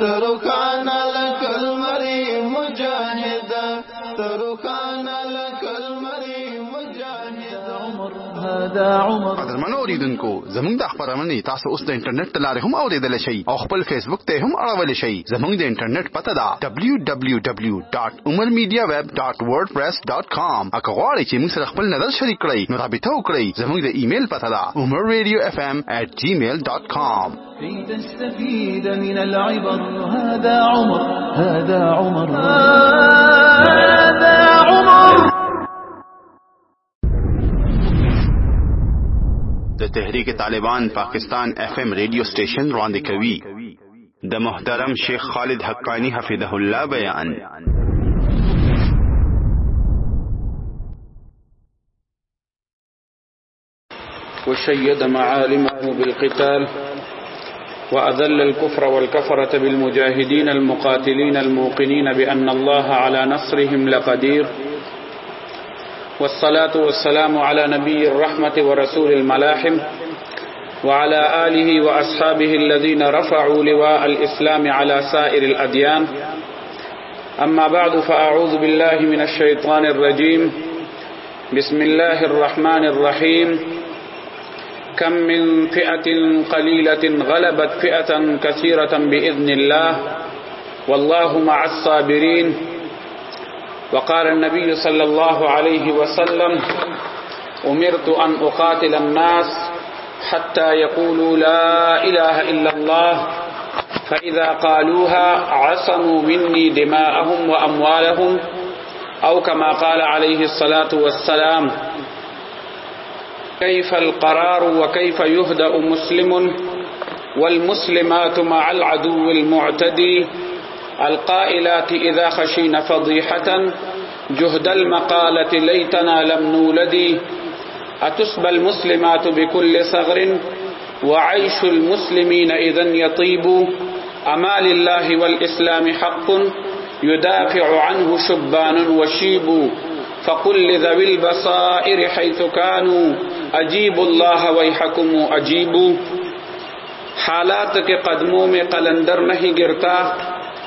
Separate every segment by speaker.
Speaker 1: تروخان لکل مری مجاهد تروخان لکل مری مجاهد
Speaker 2: عمر هذا عمر
Speaker 3: قدرمن اوریدونکو زموږ د خبرونه تاسو اوس د انټرنیټ تلارې هم اوریدل شئ او خپل فیسبوک ته هم اړول شئ زموږ د انټرنیټ پته ده www.umarmediaweb.wordpress.com اګه غواړئ چې موږ سره خپل نظر شریک کړئ نو رابطه وکړئ زموږ د ایمیل پته ده umarradiofm@gmail.com
Speaker 2: كي تستفيد من العبر هذا عمر هذا عمر هذا عمر
Speaker 3: د تحریک طالبان پاکستان اف ام ریډیو سټیشن وړاندې کوي د محترم شیخ خالد حقانی حفظه الله بیان
Speaker 4: وشيد معالمه بالقتال وأذل الكفر والكفرة بالمجاهدين المقاتلين الموقنين بأن الله على نصرهم لقدير والصلاة والسلام على نبي الرحمة ورسول الملاحم وعلى آله وأصحابه الذين رفعوا لواء الإسلام على سائر الأديان أما بعد فأعوذ بالله من الشيطان الرجيم بسم الله الرحمن الرحيم كم من فئة قليلة غلبت فئة كثيرة بإذن الله والله مع الصابرين وقال النبي صلى الله عليه وسلم أمرت أن أقاتل الناس حتى يقولوا لا إله إلا الله فإذا قالوها عصموا مني دماءهم وأموالهم أو كما قال عليه الصلاة والسلام كيف القرار وكيف يهدأ مسلم والمسلمات مع العدو المعتدي القائلات إذا خشين فضيحة جهد المقالة ليتنا لم نولدي أتسبى المسلمات بكل صغر وعيش المسلمين إذا يطيب أما لله والإسلام حق يدافع عنه شبان وشيب فقل لذوي البصائر حيث كانوا أجيبوا الله ويحكم أجيبوا حالات کے قدموں میں قلندر نہیں گرتا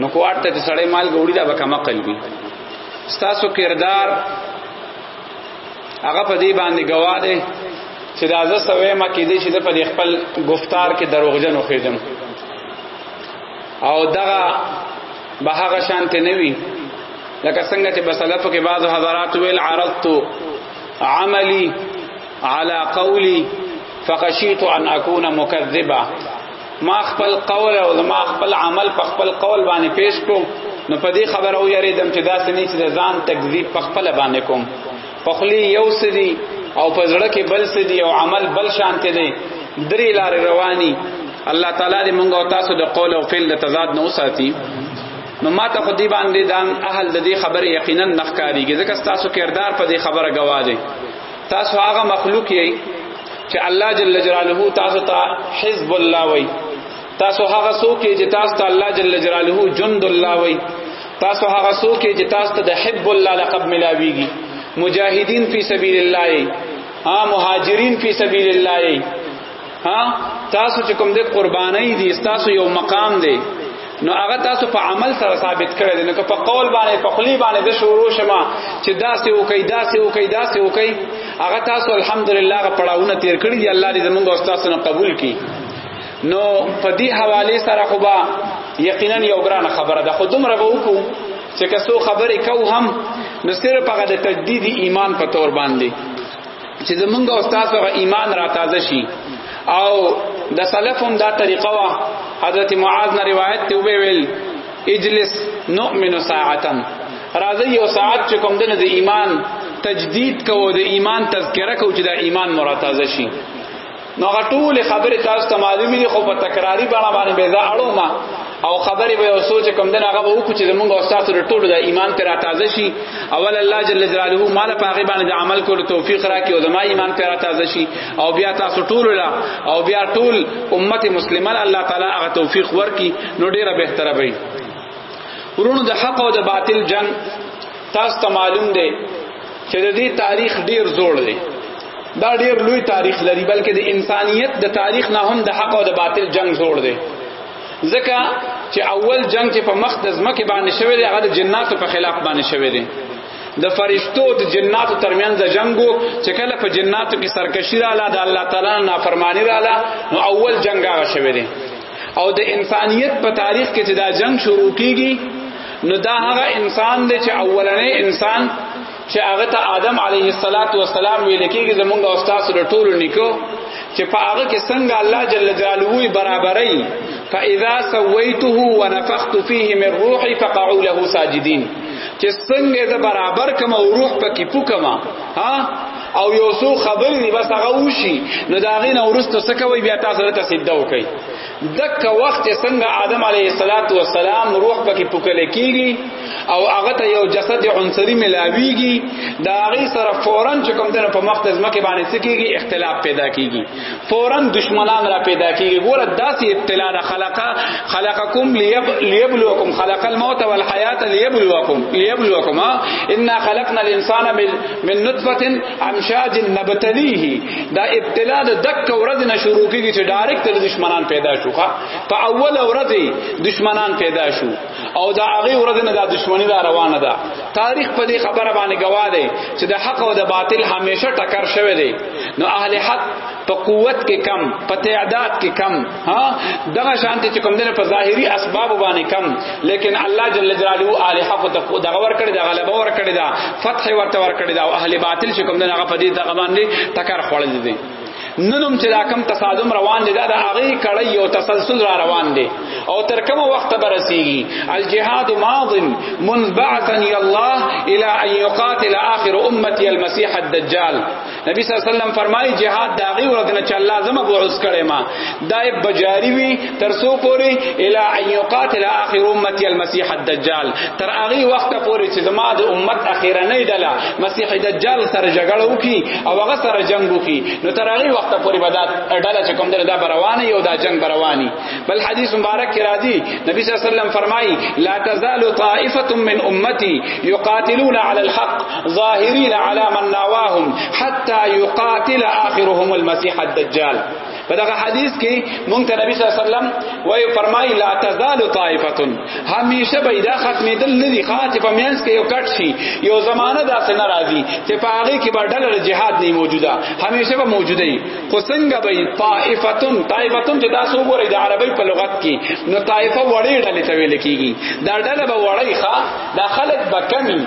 Speaker 4: نو کوارت ته سړی مال ګوړي دا به کم عقل وي ستاسو کردار هغه په دې باندې گواه دی چې دا زه سوې ما کې دې چې په خپل گفتار کې دروغجن وخېدم او دغه به هغه شانته نه وي لکه څنګه چې بسلف کې بعض حضرات ویل عرضت عملی على قولی فخشیت ان اكون مكذبا ما خپل قول او ما خپل عمل په خپل قول باندې پیش کو نو په دې خبره و یریدم چې دا سنې چې ځان تکذیب په خپل باندې کوم په خلی یو سدي او په زړه کې بل سدي او عمل بل شانته دی درې لارې رواني الله تعالی دې مونږ او تاسو د قول او فعل د تضاد نه وساتي نو ما ته خو دی باندې دان اهل د دې خبره یقینا نخکاریږي ځکه تاسو کردار په دې خبره گواه دی تاسو هغه مخلوق یې چې الله جل جلاله تاسو ته حزب الله وای تاسو هغه څوک یې چې تاسو ته الله جل جلاله جند الله وای تاسو هغه څوک یې چې تاسو ته د حب الله لقب ملاویږي مجاهدین فی سبیل الله ها مهاجرین فی سبیل الله ها تاسو چې کوم دې قرباني دي تاسو یو مقام دی نو هغه تاسو په عمل سره ثابت کړی دی نو که په قول باندې په خلی باندې د شروع شما چې داسې وکي داسې وکي داسې وکي هغه تاسو الحمدلله هغه پړاونه تیر کړی دی الله دې زمونږ او تاسو نه قبول کړي نو په دې حواله سره خو با یقینا یو ګران خبره ده خو دومره به وکړو چې که څو خبرې کو هم نو صرف هغه د تجدید ایمان په تور باندې چې زمونږ او تاسو غ ایمان را تازه شي او د سلفم دا طریقه وا حضرت معاذ نه روایت ته ویل اجلس نؤمن ساعتا راځي یو ساعت چې کوم دنه د ایمان تجدید کوو د ایمان تذکره کوو چې د ایمان مرتازه شي نو هغه ټول خبرې تاسو ته معلومې دي خو په تکراری باندې باندې به زه اړو ما او خبرې به او سوچ کوم دغه هغه وکړو چې موږ او تاسو ته ټول د ایمان پر تازه شي اول الله جل جلاله مال په هغه باندې عمل کولو توفیق راکړي او زما ایمان پر تازه شي او بیا تاسو ټول لا او بیا ټول امت مسلمان الله تعالی هغه توفیق ورکړي نو ډیره بهتره وي ورونو د حق او د باطل جنگ تاسو ته معلوم دی چې د دې تاریخ ډیر زوړ دی دا ډیر لوی تاریخ لري بلکې د انسانیت د تاریخ نه هم د حق او د باطل جنگ زوړ دی ځکه چې اول جنگ چې په مخ د ځمکې باندې شوی دی هغه د جناتو په خلاف باندې شوی دی د فرشتو د جناتو ترمنځ جنگو چې کله په جناتو کې سرکشی رااله د الله تعالی نافرمانی رااله نو اول جنگ هغه شوی دی او د انسانیت په تاریخ کې چې دا جنگ شروع کیږي نو دا هغه انسان دی چې اولنې انسان چې هغه ته آدم علیه السلام ویل کېږي زمونږ او تاسو له ټولو نیکو چې په هغه کې څنګه الله جل جلاله برابرۍ فاذا سويته ونفخت فيه من روحي فقعوا له ساجدين چې څنګه زه برابر کما او روح پکې پوکما ها او یو څو خبرې دی بس هغه وشي نو دا غي نه ورسته سکوي بیا تاسو ته سیده وکي دک وخت څنګه آدم علیه الصلاۃ والسلام روح پکې پوکل کیږي او هغه ته یو جسد عنصری ملاویږي دا غي سره فورن چې کوم دنه په مخ ته ځمکه باندې سکیږي اختلاف پیدا کیږي فورا دشمنان را پیدا کیږي ګوره داسې ابتلا ده خلق خلقکم لیبلوکم خلق الموت والحیات لیبلوکم لیبلوکم ان خلقنا الانسان من من نطفه امشاج نبتلیه دا ابتلا د دک ورځ نه شروع کیږي چې ډایرکټ دشمنان پیدا شوخه په اول ورځ دشمنان پیدا شو او دا هغه ورځ نه دا دشمنی دا روانه ده تاریخ په دې خبره باندې گواه دی چې د حق او د باطل همیشه ټکر شوی دی نو اهل حق په قوت کې کم په تعداد کې کم ها دغه شانتي چې کوم دنه په ظاهري اسباب باندې کم لیکن الله جل جلاله اهل حق ته خو دغه ور کړی دا غلبه ور کړی دا فتح ورته ور کړی دا او اهل باطل چې کوم دنه هغه په دې دغه باندې ټکر خوړل دي نن هم چې دا کم تصادم روان دی دا د هغه کړی یو تسلسل را روان دی او تر کومه وخت به رسیږي الجهاد ماض منذ بعثني الله الى ان يقاتل اخر امتي المسيح الدجال نبی صلی الله علیه وسلم فرمایي جهاد دا غي ورځ نه چې الله زما بعث کړي ما دا بجاری وي ترسو پوری الی ان یقاتل اخر امتی المسیح الدجال تر هغه وخت پوری چې زما د امت اخیرنه ډله مسیح دجال سره جګړه وکي او هغه سره جنگ وکي نو تر هغه وخت پوری به دا ډله چې کوم دله دا روانه یو دا جنگ رواني بل حدیث مبارک کې راځي نبی صلی الله علیه وسلم فرمایي لا تزال طائفه من امتی یقاتلون علی الحق ظاهرین علی من نواهم حتى يقاتل آخرهم المسيح الدجال په دغه حدیث کې مونږ ته نبی صلی الله علیه وسلم وایي فرمایي لا تزال طائفه همیشه به دا ختمېدل نه دي خاطر په مینس کې یو کټ شي یو زمانہ داسې ناراضي چې په هغه کې به ډلر جهاد نه موجوده همیشه به موجوده وي خو څنګه به طائفه طائفه چې تاسو وګورئ د عربی په لغت کې نو طائفه وړې ډلې ته ویل کېږي دا ډله به وړې ښا دا خلک به کمی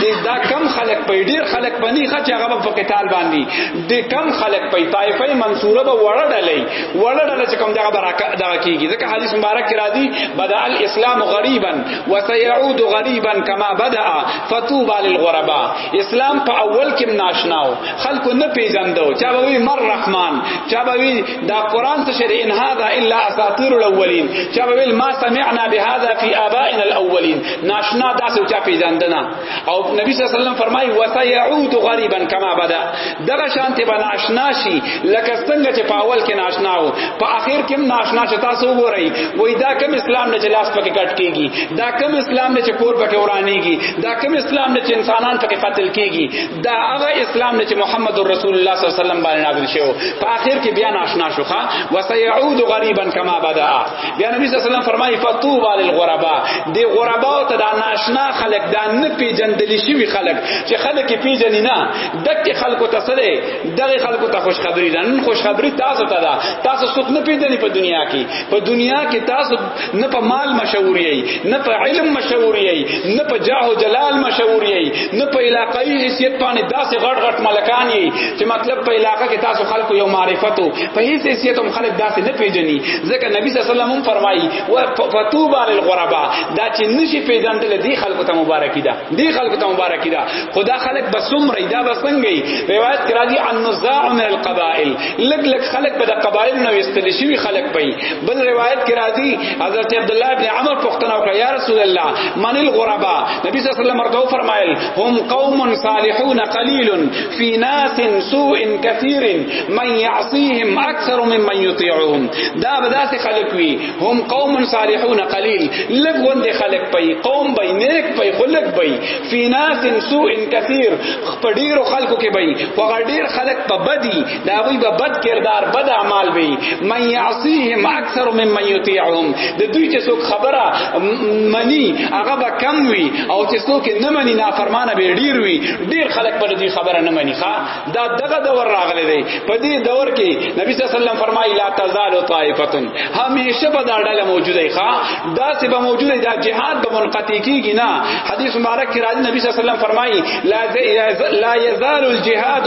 Speaker 4: دی دا کم خلق په ډیر خلق باندې خچ هغه په قتال باندې دی کم خلق په طائفه منصوره به وړړلې وړړل چې کوم دغه برکه دا کیږي ځکه حدیث مبارک کې راځي بدا الاسلام غریبا وسيعود غریبا کما بدا فتوبى للغرباء اسلام په اول کې ناشناو خلکو نه پیژندو چا به مر رحمان چا به دا قران څه شری ان هاذا الا اساطير الاولين چا ویل ما سمعنا بهذا في ابائنا الاولين ناشنا دا څه چا پیژندنه او نبی صلی الله علیه وسلم فرمای وسيعود غریبا کما بدا دغه شانته به ناشنا شي لکه څنګه چې په اول کې ناشنا وو په اخر کې هم ناشنا چې تاسو وګورئ وای دا کوم اسلام نه چې لاس پکې کټ کیږي دا کوم اسلام نه چې کور پکې ورانیږي دا کوم اسلام نه چې انسانان پکې قتل کیږي دا هغه اسلام نه چې محمد رسول الله صلی الله علیه وسلم باندې نازل شو په اخر کې بیا ناشنا شوخه وسيعود غریبا کما بدا بیا نبی صلی الله علیه وسلم فرمایي فطوبى للغرباء دی غرباء ته دا ناشنا خلق دا نه پیجندل شي خلق چې خلق پیجنې نه دک خلق ته سره دغه خلق ته خوشخبری ده نن خوشخبری تاسو ته ده تاسو څوک نه پیجنې په دنیا کې په دنیا کې تاسو نه په مال مشهور یی نه په علم مشهور یی نه په جاه او جلال مشهور یی نه په علاقائی حیثیت باندې داسې غټ غټ ملکان یی چې مطلب په علاقه کې تاسو خلکو یو معرفت او په هیڅ حیثیت هم خلک داسې نه پیژني ځکه نبی صلی الله علیه وسلم فرمایي و فتوبا للغرباء دا چې نشي پیژندل دی خلکو ته مبارکي ده دی خلکو ته مبارکي ده خدا خلک بسوم ریدا بسنګي روایت کرا دي ان نزاع من القبائل لګ لګ خلک په قبائل نو استل شي خلک پي بل روایت کې راځي حضرت عبد الله ابن عمر پوښتنه وکړه یا رسول الله من الغرباء نبی صلی الله علیه وسلم ورته فرمایل هم قوم صالحون قلیل فی ناس سوء کثیر من یعصیهم اکثر ممن یطیعهم دا بداس خلق وی هم قوم صالحون قلیل لګوند خلق پي قوم بي نیک پي خلق بي فی ناس سوء کثیر خپډیر خلقو کې بي وغډیر خلق په بدی دا وی به بد کردار بد اعمال وی من یعصیهم اکثر من من یطیعهم د دوی چې څوک خبره منی هغه به کم وی او چې څوک نه منی نافرمانه به ډیر وی ډیر خلک پر دې خبره نه منی ښا دا دغه دور راغلی دی په دې دور کې نبی صلی الله علیه وسلم فرمایي لا تزال طائفه همیشه به دا ډله موجوده ښا دا چې به موجوده دا جهاد به منقطع کیږي نه حدیث مبارک کې راځي نبی صلی الله علیه وسلم فرمایي لا لا یزال الجهاد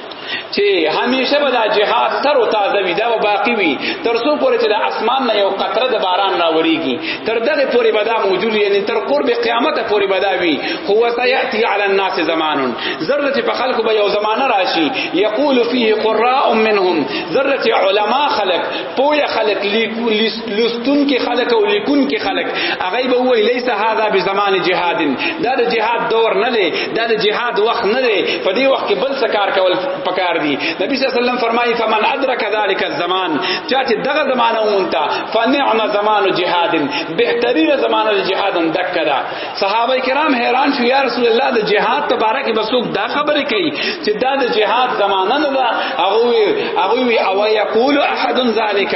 Speaker 4: چې همیشه به دا جهاد تر او تازه وي دا به باقی وي تر څو پورې چې د اسمان نه یو قطره د باران راوريږي تر دغه پورې به دا موجود یعنی تر قرب قیامت پورې به دا وي هو سياتي على الناس زمان ضرورت په خلکو به یو زمانہ راشي یقول فيه قراء منهم ضرورت علما خلق پوهه خلق لیکو لستون کې خلک او لیکون کې خلک هغه به وای لیس هذا بزمان جهاد دا د جهاد دور نه دی دا د جهاد وخت نه دی په دې وخت کې بل څه کار کول پکار دی نبی صلی الله علیه وسلم فرمایي فمن ادرک ذلک الزمان چا چې دغه زمانہ مونتا فنعم زمان جهاد بهترین زمانہ جهاد دک کړه صحابه کرام حیران شو یا رسول الله د جهاد تبارک بسوک دا خبره کوي چې دا د جهاد زمانہ نه ده هغه هغه او یقول احد ذالک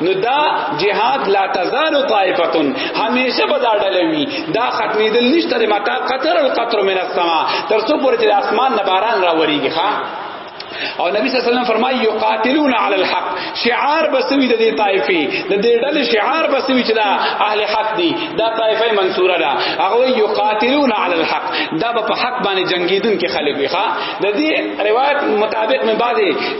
Speaker 4: نو دا جهاد لا تزال طائفتن همیشه به دا ډلوي دا ختمیدل نشته د متا قطر القطر من السما تر څو پورې چې اسمان نه باران راوريږي ښا او نبی صلی الله علیه وسلم فرمایي یقاتلون علی الحق شعار بسوی د دې طائفه د دې ډلې شعار بسوی چې دا اهل حق دي دا طائفه منصوره ده هغه یقاتلون علی الحق دا په حق باندې جنگیدون کې خلک وي ښا د دې روایت مطابق من بعد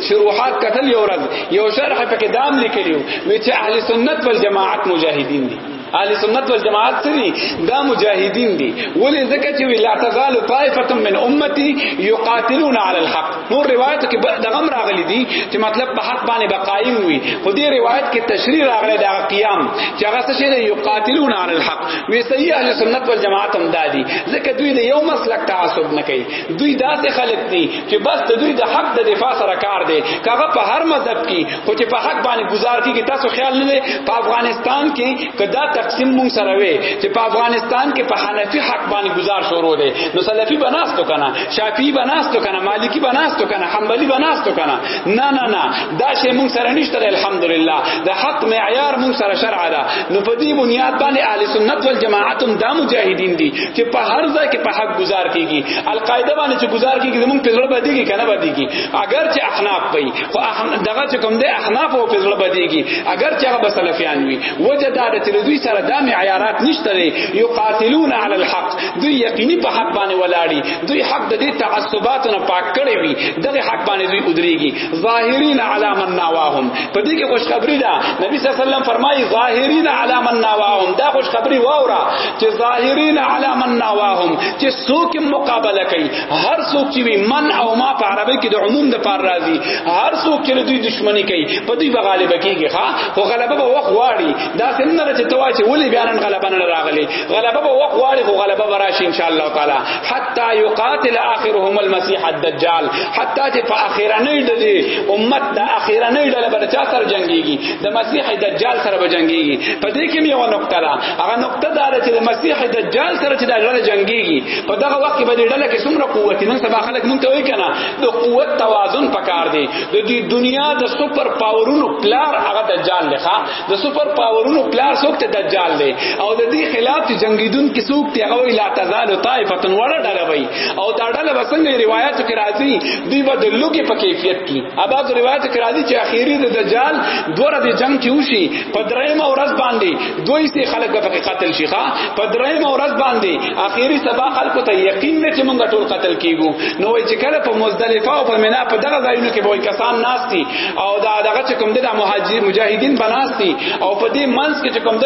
Speaker 4: شروحات قتل یو ورځ یو شرح په کې دام لیکلیو وی چې اهل سنت والجماعت مجاهدین دي اهل سنت والجماعت سری دا مجاهدین دي ولې ځکه چې لا تزال طائفه من امتي يقاتلون على الحق نور روایت کې د غم راغلي دي چې مطلب په حق باندې بقایم وي خو دې روایت کې تشریح راغلی دا قیام چې هغه څه شي يقاتلون على الحق وی صحیح اهل سنت والجماعت هم دادي ځکه دوی د یو مسلک تعصب نه کوي دوی داسې خلک دي چې بس د دوی د حق د دفاع سره کار دی کاغه په هر مذهب کې خو چې په حق باندې گزار کیږي تاسو خیال نه دی په افغانستان کې کدا تقسیم مون سره وي چې په افغانستان کې په حنفي حق باندې گزار شروع دی نو سلفي بناستو کنه شافعي بناستو کنه مالکی بناستو کنه حنبلي بناستو کنه نه نه نه دا شی مون سره نشته الحمدلله د حق معیار مون سره شرع ده نو په دې بنیاد باندې اهل سنت والجماعت هم دا مجاهدین دي چې په هر ځای کې په حق گزار کیږي القاعده باندې چې گزار کیږي زمونږ په زړه باندې کې کنه باندې کې اگر چې احناف وي خو دغه چې کوم دی احناف او په زړه باندې کې اگر چې هغه سلفیان وي وجه دا چې دوی سره د معیارات نشته لري یقاتلون علی الحق دوی یقیني په حق باندې ولاړی دوی حق د دې تعصبات نه پاک کړی وي دغه حق باندې دوی ودرېږي ظاهرین علی من نواهم په دې کې خوشخبری ده نبی صلی الله علیه وسلم فرمایي ظاهرین علی من نواهم دا خوشخبری واورا چې ظاهرین علی من نواهم چې څوک مقابله کوي هر څوک چې من او ما په عربی کې د عموم د پار راځي هر څوک چې دوی دشمنی کوي په دوی بغالب کیږي ها خو غلبه به وخت واړي دا څنګه چې توا چې ولې بیان غلبه نه راغلي غلبه به وخت واړي خو غلبه براشي ان شاء الله تعالی تا یقاتل اخرهم المسيح الدجال حتی چې په اخرنۍ ډلې امت د اخرنۍ ډلې باندې چا سره جنگيږي د مسیح دجال سره به جنگيږي په دې کې یو نقطه ده هغه نقطه دا ده چې د مسیح دجال سره چې د ډلې جنگيږي په دغه وخت باندې ډله کې څومره قوت نن سبا خلک مونږ ته وایي کنه د قوت توازن پکار دی د دې دنیا د سپر پاورونو پلار هغه دجال لخوا د سپر پاورونو پلار څوک ته دجال دی او د دې خلاف چې جنگیدون کې څوک ته هغه لا تزال طائفه وړه ډله وي او دا ډله وسنګ روایت کې راځي دی به د لوګي په کیفیت کې اباظ روایت کې راځي چې اخیری د دجال دوره د جنگ کې وشي په دریم ورځ باندې دوی سي خلک به په قتل شي ښا په دریم ورځ باندې اخیری سبا خلکو ته یقین نه چې موږ ټول قتل کیږو نو چې کله په مزدلفه او په مینا په دغه ځایونو کې به کسان ناشتي او دا دغه چې کوم د مهاجر مجاهدین بناستی او په دې منځ کې چې کوم د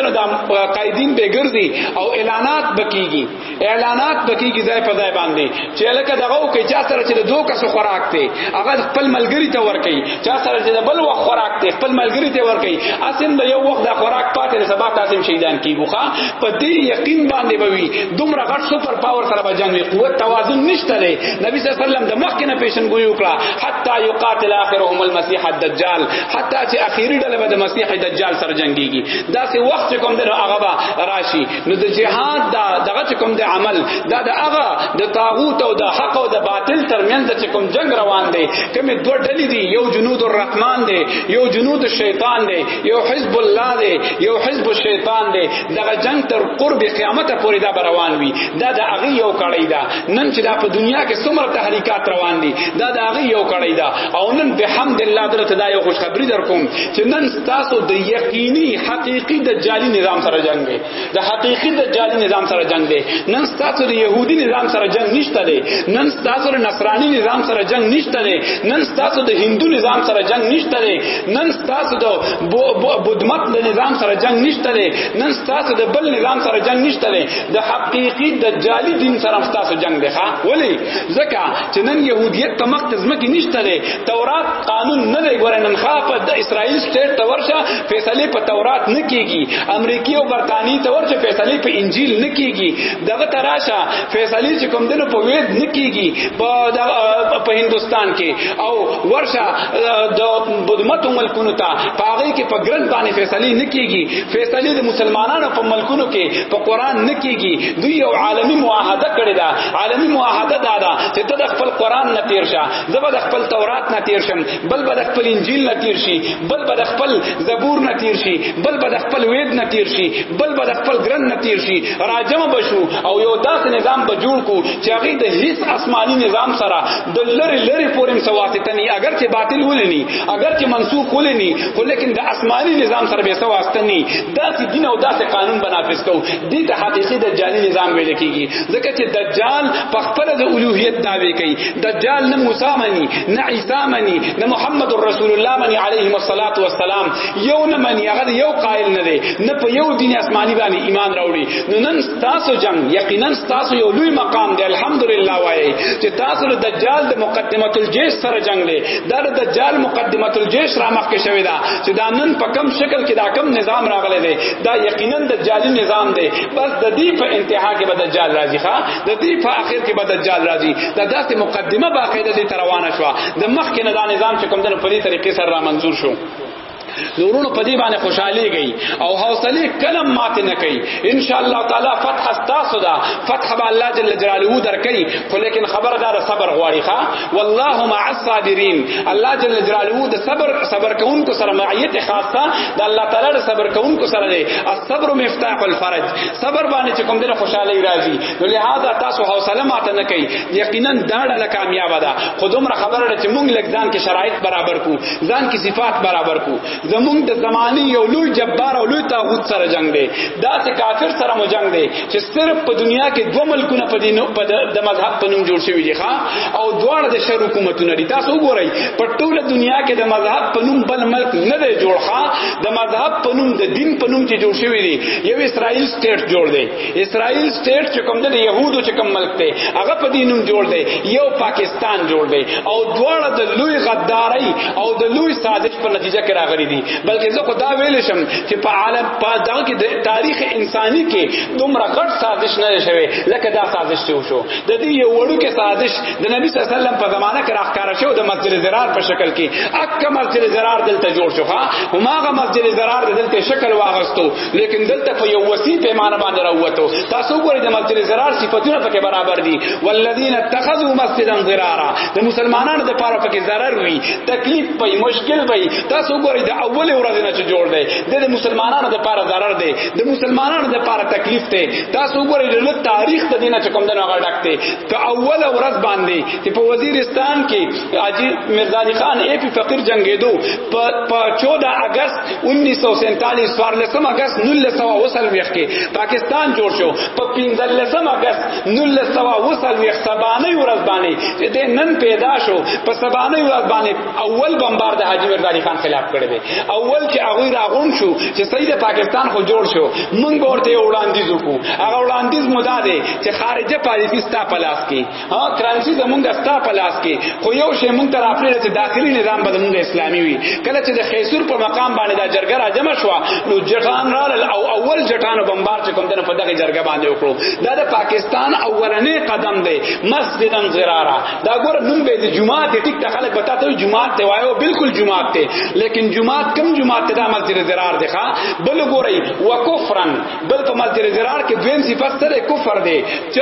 Speaker 4: قائدین به ګرځي او اعلانات بکیږي اعلانات بکیږي ځای په ځای باندې چې لکه دغه او کې چا سره چې د دوه کسو خوراک ته هغه خپل ملګری ته ورکي چا سره چې د بل وخت خوراک ته خپل ملګری ته ورکي اسیم د یو وخت د خوراک پاتې سبا تاسو شهیدان کیږي په دې یقین باندې بوي دومره غټ سپر پاور سره به جنگ قوت توازن نشته نبی صلی الله علیه وسلم د مخ کې نه پیشنګوي وکړه حتا یقاتل اخرهم المسيح الدجال حتا چې اخیری ډله به د مسیح دجال سره جنگيږي دا سه وخت کوم د هغه با راشي نو د جهاد دا دغه کوم د عمل دا د هغه د طاغوت او د حق او د باطل ترمنځ چې کوم جنگ روان دی کوم دوه ډلې دي یو جنود الرحمن دی یو جنود الشیطان دی یو حزب الله دی یو حزب الشیطان دی دغه جنگ تر قرب قیامت پورې دا روان وي دا د هغه یو کړی دا نن چې دا په دنیا کې څومره تحریکات روان دي دا د هغه یو کړی دا او نن به حمد الله درته دا یو خوشخبری در کوم چې نن تاسو د یقیني حقيقي د جالي نظام سره جنگ دی د حقيقي د جالي نظام سره جنگ دی نن تاسو د يهودي نظام سره جنگ نشته دی نن تاسو د نصراني نظام سره جنگ نشته دی نن تاسو د هندو نظام سره جنگ نشته دی نن تاسو د بودمت د نظام سره جنگ نشته دی نن تاسو د بل نظام سره جنگ نشته دی د حقيقي دجالي دین سره تاسو جنگ دی ښا ولی ځکه چې نن يهوديت ته مخ تزمه کې نشته دی تورات قانون نه دی ګور نن ښا په د اسرائیل سټیټ ته ورشه فیصله په تورات نه کیږي امریکای او برتانی ته ورشه فیصله په انجیل نه کیږي دغه تراشه فیصله چې کوم دنه په وید نه کیږي په په هندستان کې او ورشه د بدمت ملکونو ته پاغي کې په ګرن باندې فیصله نه کیږي فیصله د مسلمانانو په ملکونو کې په قران نه کیږي دوی یو عالمی معاهده کړی دا عالمی معاهده دا ده چې ته د خپل قران نه تیر شه زه به د خپل تورات نه تیر شم بل به د خپل انجیل نه تیر شي بل به د خپل زبور نه تیر شي بل به د خپل وید نه تیر شي بل به د خپل ګرن نه تیر شي راجم بشو او یو داسې نظام به جوړ کو چې هغه د هیڅ آسماني نظام سره د لری لری پورم سواسته نه اگر چې باطل ولني اگر چې منسوخ ولني خو لیکن د آسماني نظام سره به سواسته نه داسې دین او داسې قانون بنافذ کو دې ته حقيقي دجالي نظام ویل کیږي ځکه چې دجال په خپل د الوهیت داوی کوي دجال نه موسی مني نه عیسی مني نه محمد رسول الله مني عليه الصلاه والسلام یو نه مني هغه یو قائل نه دی نه په یو دین آسماني باندې ایمان راوړي نو نن تاسو جنگ یقینا تاسو یو لوی مقام دی الحمدلله وای چې تاسو له دجال د مقدمه الجيش سره جنگ دی دا د دجال مقدمه الجيش را مخ کې شوی دا چې دا نن په کم شکل کې دا کم نظام راغلی دی دا یقینا دجالی نظام دی بس د دې په انتها کې به دجال راځي ښا د دې په اخر کې به دجال راځي دا داسې مقدمه باقاعده دې روانه شو د مخ کې نه دا نظام چې کوم د په دې طریقې سره را منزور شو نورونو په دې باندې خوشاله گئی او حوصله کلم ماته نه کوي ان شاء الله تعالی فتح استاسو دا فتح به الله جل جلاله درکې خو لیکن خبر دا صبر غواړي ښا والله مع الصابرین الله جل جلاله د صبر صبر کوونکو سره معیت خاصه د الله تعالی د صبر کوونکو سره دی الصبر مفتاح الفرج صبر باندې چې کوم دنه خوشاله راځي نو لہذا تاسو حوصله ماته نه کوي یقینا دا ډله کامیاب ده خودمره خبره چې مونږ لګزان کې شرایط برابر کو ځان کې صفات برابر کو زمونږ د زماني یو لوی جبار او لوی طاغوت سره جنگ دی دا چې کافر سره مو جنگ دی چې صرف په دنیا کې دوه ملکونه په دینو په د مذهب په نوم جوړ شوی دي ښا او دواړه د شر حکومتونه دي تاسو وګورئ په ټوله دنیا کې د مذهب په نوم بل ملک نه دی جوړ ښا د مذهب په نوم د دین په نوم چې جوړ شوی دی یو اسرائیل سټیټ جوړ دی اسرائیل سټیټ چې کوم د يهودو چې کوم ملک دی هغه په دینوم جوړ دی یو پاکستان جوړ دی او دواړه د لوی غداري او د لوی سازش په نتیجه کې راغلي دي بلکې زه خدا ویل شم چې په عالم په دغه کې د تاریخ انساني کې دومره غټ سازش نه شوی لکه دا سازش چې وشو د دې یو وړو کې سازش د نبی صلی الله علیه وسلم په زمانه کې راخاره شو د مسجد زرار په شکل کې اکه مسجد زرار دلته جوړ شو ها هماغه مسجد زرار دلته شکل واغستو لیکن دلته په یو وسی پیمانه باندې راوته تاسو ګورئ د مسجد زرار صفاتونه پکې برابر دي والذین اتخذوا مسجدا ضرارا د مسلمانانو د پاره پکې ضرر وي تکلیف پي مشکل وي تاسو ګورئ د اول ورځ نه چې جوړ دی د مسلمانانو د پاره ضرر دی د مسلمانانو د پاره تکلیف دی تاسو ګورئ د تاریخ د دینه چې کوم دغه ډک دی که اول ورځ باندې چې په وزیرستان کې اجي مرزا علي خان ای پی فقیر جنگیدو په 14 اگست 1947 سوار لسم اگست 1920 کې پاکستان جوړ شو په 15 لسم اگست 1920 سبانه ورځ باندې چې د نن پیدا شو په سبانه ورځ باندې اول بمبار د حاجی مرزا علي خان خلاف کړی دی اول چې هغه راغون شو چې سید پاکستان خو جوړ شو مونږ ورته وړاندیز وکړو هغه وړاندیز مو دا دی چې خارجه پالیسی ستا پلاس کې ها کرنسی زمونږ ستا په لاس کې خو یو شی مونږ ته راپرې چې داخلي نظام به زمونږ اسلامي وي کله چې د خیسور په مقام باندې دا جرګه را جمع شو نو جټان را او اول جټان بمبار چې کوم دنه په دغه جرګه باندې وکړو دا د پاکستان اولنې قدم دی مسجدن زرارا دا ګور نوم به د جمعه ته ټیک خلک بتا ته جمعه ته وایو بالکل جمعه ته لیکن جمعه کم جمعه ته دا مسجد زرار دی ښا بل ګورئ وکفرن بل په ملتر زرار کې دویم صفت سره کفر دی چې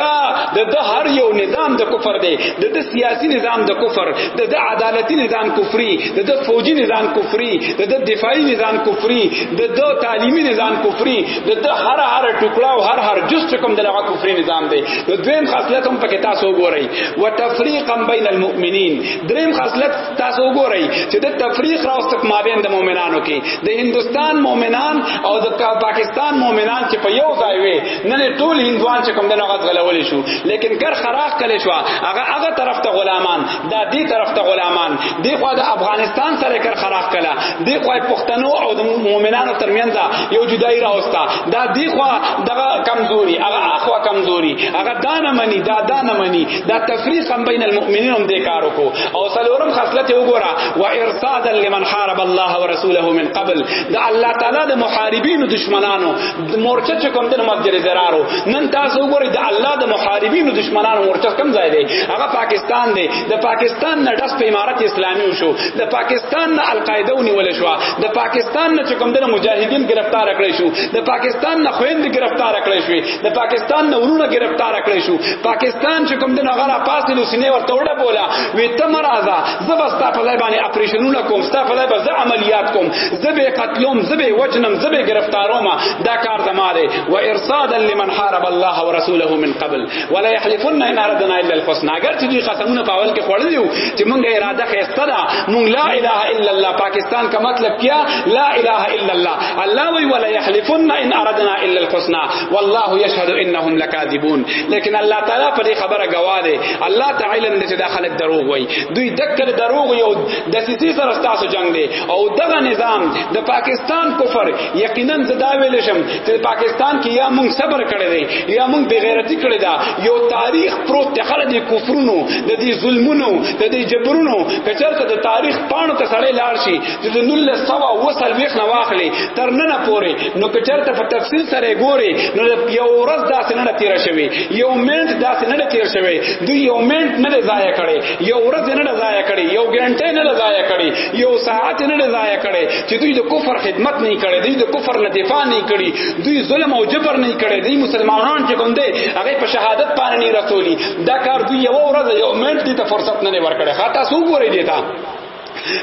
Speaker 4: د د هر یو نظام د کفر دی د د سیاسي نظام د کفر د د عدالتي نظام کفري د د فوجي نظام کفري د د دفاعي نظام کفري د د تعلیمي نظام کفري د د هر هر ټوکړه او هر هر جز کوم د لغه کفري نظام دی د دویم خاصیت هم پکې تاسو وګورئ وتفریقا بین المؤمنین دریم خاصیت تاسو وګورئ چې د تفریق راوست په مابین د مؤمنانو کې د هندستان مؤمنان او د پاکستان مؤمنان چې په یو ځای وي نن ټول هندوان چې کوم دغه غلول شو لیکن کر خراخ کله شو هغه هغه طرف ته غلامان دا دې طرف ته غلامان دی خو د افغانستان سره کر خراخ کله دی خو پښتنو او د مؤمنانو ترمنځ یو جدای راوستا دا دی خو دغه کمزوري هغه اخوا کمزوري هغه دانه منی دا دانه منی دا تفریقا بین المؤمنین هم دې کارو کو او سلورم خصلت وګوره و ارصادا لمن حارب الله ورسوله من قبل دا الله تعالی د محاربین دشمنانو مورچه چې کوم د مسجد زرارو نن تاسو وګورئ د الله د محاربین دشمنانو مورچه کم ځای دی هغه پاکستان دی د پاکستان نه داس په امارت اسلامي شو د پاکستان نه القاعده ونیول شو د پاکستان نه چې کوم د مجاهدین گرفتار کړی شو د پاکستان نه خويند گرفتار کړی شو د پاکستان نه ورونه گرفتار کړی شو پاکستان چې کوم د نغرا پاسې نو سینې ورته وړه بولا وی ته مرزا زبستا په لای باندې اپریشنونه کوم ستا په لای باندې عملیات کوم زبې قتلوم زبې وجنم زبې گرفتاروم دا کار زماره و ارصادا لمن حارب الله ورسوله من قبل ولا يحلفن ان اردنا الا الحسنى اگر چې دوی قسمونه په اول کې خوړل دي چې مونږه اراده خسته ده مونږ لا اله الا الله پاکستان کا مطلب کیا لا اله الا الله الله وی ولا يحلفن ان اردنا الا الحسنى والله يشهد انهم لكاذبون لیکن الله تعالی په دې خبره گواه دی الله تعالی علم دې داخله دروغ وای دوی دکره دروغ یو د سیسی سره تاسو جنگ دی او دغه نظام د پاکستان کفر یقینا زدا ویل شم چې پاکستان کې یا مونږ صبر کړی دی یا مونږ بغیرتی کړی دا یو تاریخ پروت دی خلک دې کفرونو د دې ظلمونو د دې جبرونو کچرته د تاریخ پاڼو ته سړی لاړ شي د 1940 نه واخلې تر نن پورې نو که چرته په تفصیل سره ګوري نو یو ورځ داسې نه تیر شوی یو منټ داسې نه تیر شوی دوی یو منټ نه ضایع کړي یو ورځ نه ضایع کړي یو غنټه نه ضایع کړي یو ساعت نه ضایع کړي چې دوی د کفر خدمت نه کړي دوی د کفر نه دفاع نه کړي دوی ظلم او جبر نه کړي دوی مسلمانان چې کوم دي هغه په شهادت باندې نه رسولي دا کار دوی یو ورځ یو منټ دې ته فرصت نه ورکړي خاطر سو ګوري دي تا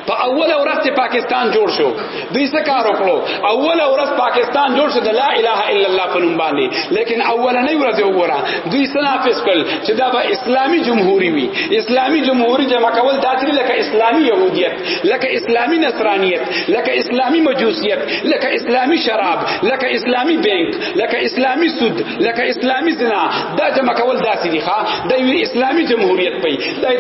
Speaker 4: په اول ورځ چې پاکستان جوړ شو دوی څه کار وکړو اول ورځ پاکستان جوړ شو د لا اله الا الله په نوم باندې لیکن اولنې ورځ وګوره دوی څه نافذ کړ چې دا به اسلامي جمهوریت وي اسلامي جمهوریت جمع کول دا چې لکه اسلامي يهودیت لکه اسلامي نصرانیت لکه اسلامي مجوسیت لکه اسلامي شراب لکه اسلامي بانک لکه اسلامي سود لکه اسلامي زنا دا جمع کول داسې دي ښا د اسلامي جمهوریت په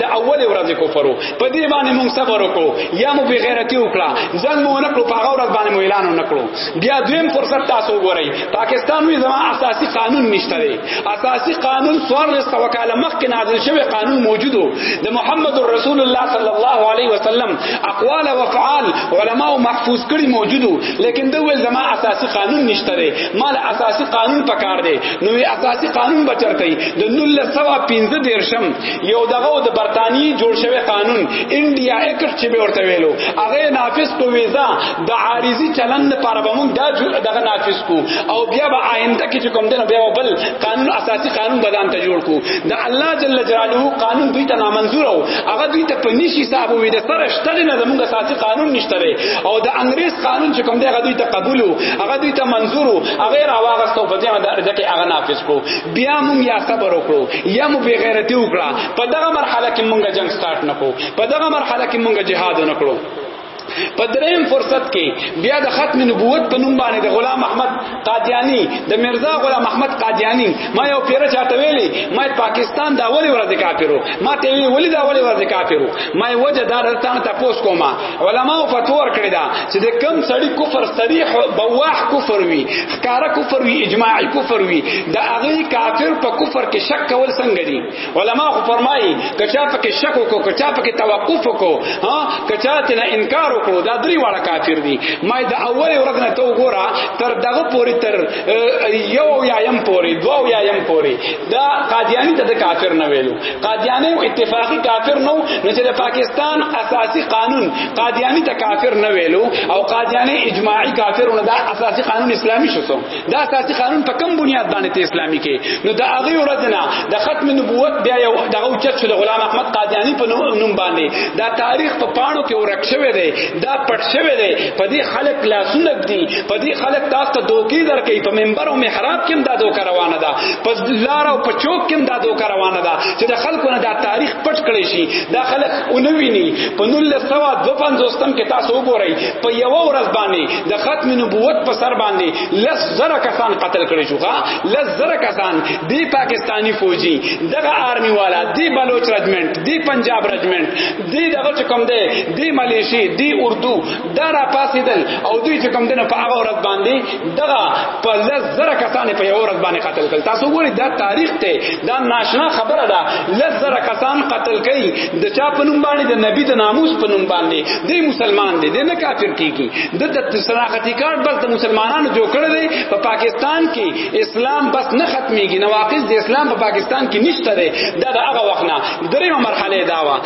Speaker 4: د اول ورځ کفرو په دې باندې موږ صبر وکړو یا مو بغیرتی وکړه ځان مو نه کړو په هغه ورځ باندې مو اعلان نه کړو بیا دویم فرصت تاسو وګورئ پاکستان وی زما اساسي قانون نشته دی اساسي قانون څوار لسته وکاله مخکې نازل شوی قانون موجودو د محمد رسول الله صلی الله علیه وسلم اقوال او افعال علما محفوظ کړي موجودو لیکن دا ول زما اساسي قانون نشته دی مال اساسي قانون پکار دی نو اساسي قانون بچرته د 1915 درشم یو دغه د برتانی جوړ شوی قانون انډیا اکټ چې به ورته ویلو هغه نافذ کو ویزا د عارضی چلن لپاره به موږ دا دغه نافذ کو او بیا به آینده کې کوم دنه بیا بل قانون اساسي قانون بدان ته جوړ کو د الله جل جلاله قانون دوی ته نامنظور او هغه دوی ته پنځه حساب وي د سره شته نه زموږ اساسي قانون نشته او د انګريز قانون چې کوم دی هغه دوی ته قبول هغه دوی ته منظور هغه راواغستو په دې درجه کې هغه نافذ کو بیا مونږ یا صبر وکړو یا مو بی غیرتی وکړه په دغه مرحله کې مونږه جنگ سٹارټ نکو په دغه مرحله کې مونږه جهاد نکړو په دریم فرصت کې بیا د ختم نبوت په نوم باندې د غلام احمد قادیانی د مرزا غلام احمد قادیانی ما یو پیر چاته ویلی ما پاکستان دا ولی ورځ کافرو ما ته ویلی ولی دا ولی ورځ کافرو ما وجه دا درته ته پوس کوما علما فتور کړی دا چې د کم سړی کفر صریح بواح کفر وی کارا کفر وی اجماعی کفر وی دا هغه کافر په کفر کې شک کول څنګه دي علما خو فرمایي کچا په کې شک وکړو کچا په کې توقف وکړو ها کچا ته نه انکار وکړو دا درې واړه کافر دي ما دا اول ورځ نه تو ګورا تر دغه پوری تر یو یا یم پوری دوه یا یم پوری دا قادیانی ته د کافر نه ویلو قادیانی او اتفاقی کافر نو نو چې د پاکستان اساسی قانون قادیانی ته کافر نه ویلو او قادیانی اجماعی کافر نه دا اساسی قانون اسلامی شو دا اساسی قانون په کوم بنیاد باندې ته اسلامی کې نو دا هغه ورځنا د ختم نبوت بیا یو دغه چت شو د غلام احمد قادیانی په نوم باندې دا تاریخ په پاڼو کې ورک شوی دی دا پټ شوی دی په دې خلک لاسونه دي په دې خلک تاسو ته دوکي درکې په منبر او محراب کې دا دوکه روانه ده په لار او په چوک کې دا دوکه روانه ده چې د خلکو نه دا تاریخ پټ کړي شي دا خلک اونویني په 1952 کې تاسو وګورئ په یو ورځ باندې د ختم نبوت په سر باندې لس زره کسان قتل کړي شو ها لس زره کسان دی پاکستانی فوجي دغه آرمي والا دی بلوچ رجمنټ دی پنجاب رجمنټ دی دغه کوم دی دی ملیشي دی اردو دا را پاسېدل او دوی چې کوم دنه په هغه ورځ باندې دغه په لږ زره کسان په یو ورځ باندې قتل کړ تاسو ګورئ دا تاریخ ته دا ناشنا خبره ده لږ زره کسان قتل کړي د چا په نوم باندې د نبی د ناموس په نوم باندې دی مسلمان دی د نه کافر کیږي د د صداقتي کارت بس د مسلمانانو جوړ کړی دی په پاکستان کې اسلام بس نه ختميږي نواقص د اسلام په پاکستان کې نشته دی دا د هغه وخت نه دریمه مرحله دا و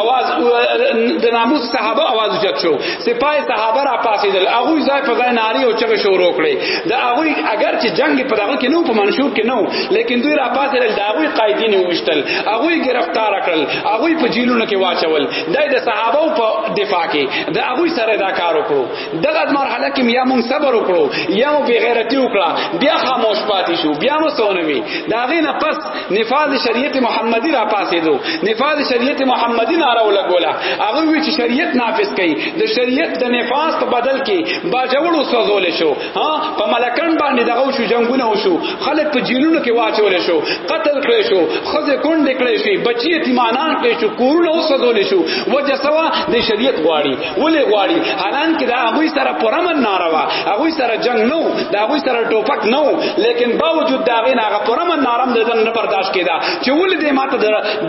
Speaker 4: اواز د ناموس صحابه اواز جت شو سپای صحابه را پاسیدل هغه ځای په ځای ناری او چغه شروع کړي دا هغه اگر چې جنگ په دغه کې نو په منشور کې نو لیکن دوی را پاسیدل دا هغه قائدین وشتل هغه گرفتار کړل هغه په جیلونو کې واچول دای د صحابه په دفاع کې دا هغه سره دا کار وکړو دغه مرحله کې یا مون صبر وکړو یا مو بغیرتی وکړه بیا خاموش پاتې شو بیا مو سونوي دا غینه پس نفاذ شریعت محمدی را پاسې دو نفاذ شریعت محمدی ناره ولګولا هغه وی چې شریعت نافذ کړي د شریعت د نفاذ په بدل کې با جوړو سوزول شو ها په ملکان باندې دغه شو جنگونه وشو خلک په جیلونو کې واچول شو قتل کړي شو خزه کونډ کړي شي بچی یتیمانان کړي شو کورونه وسوزول شو وجه سوا د شریعت غواړي ولې غواړي حالان کې دا هغه سره پرمن ناروا هغه سره جنگ نو دا هغه سره ټوپک نو لیکن باوجود دا غي هغه پرمن نارم د نه برداشت کیدا چې ولې دې ماته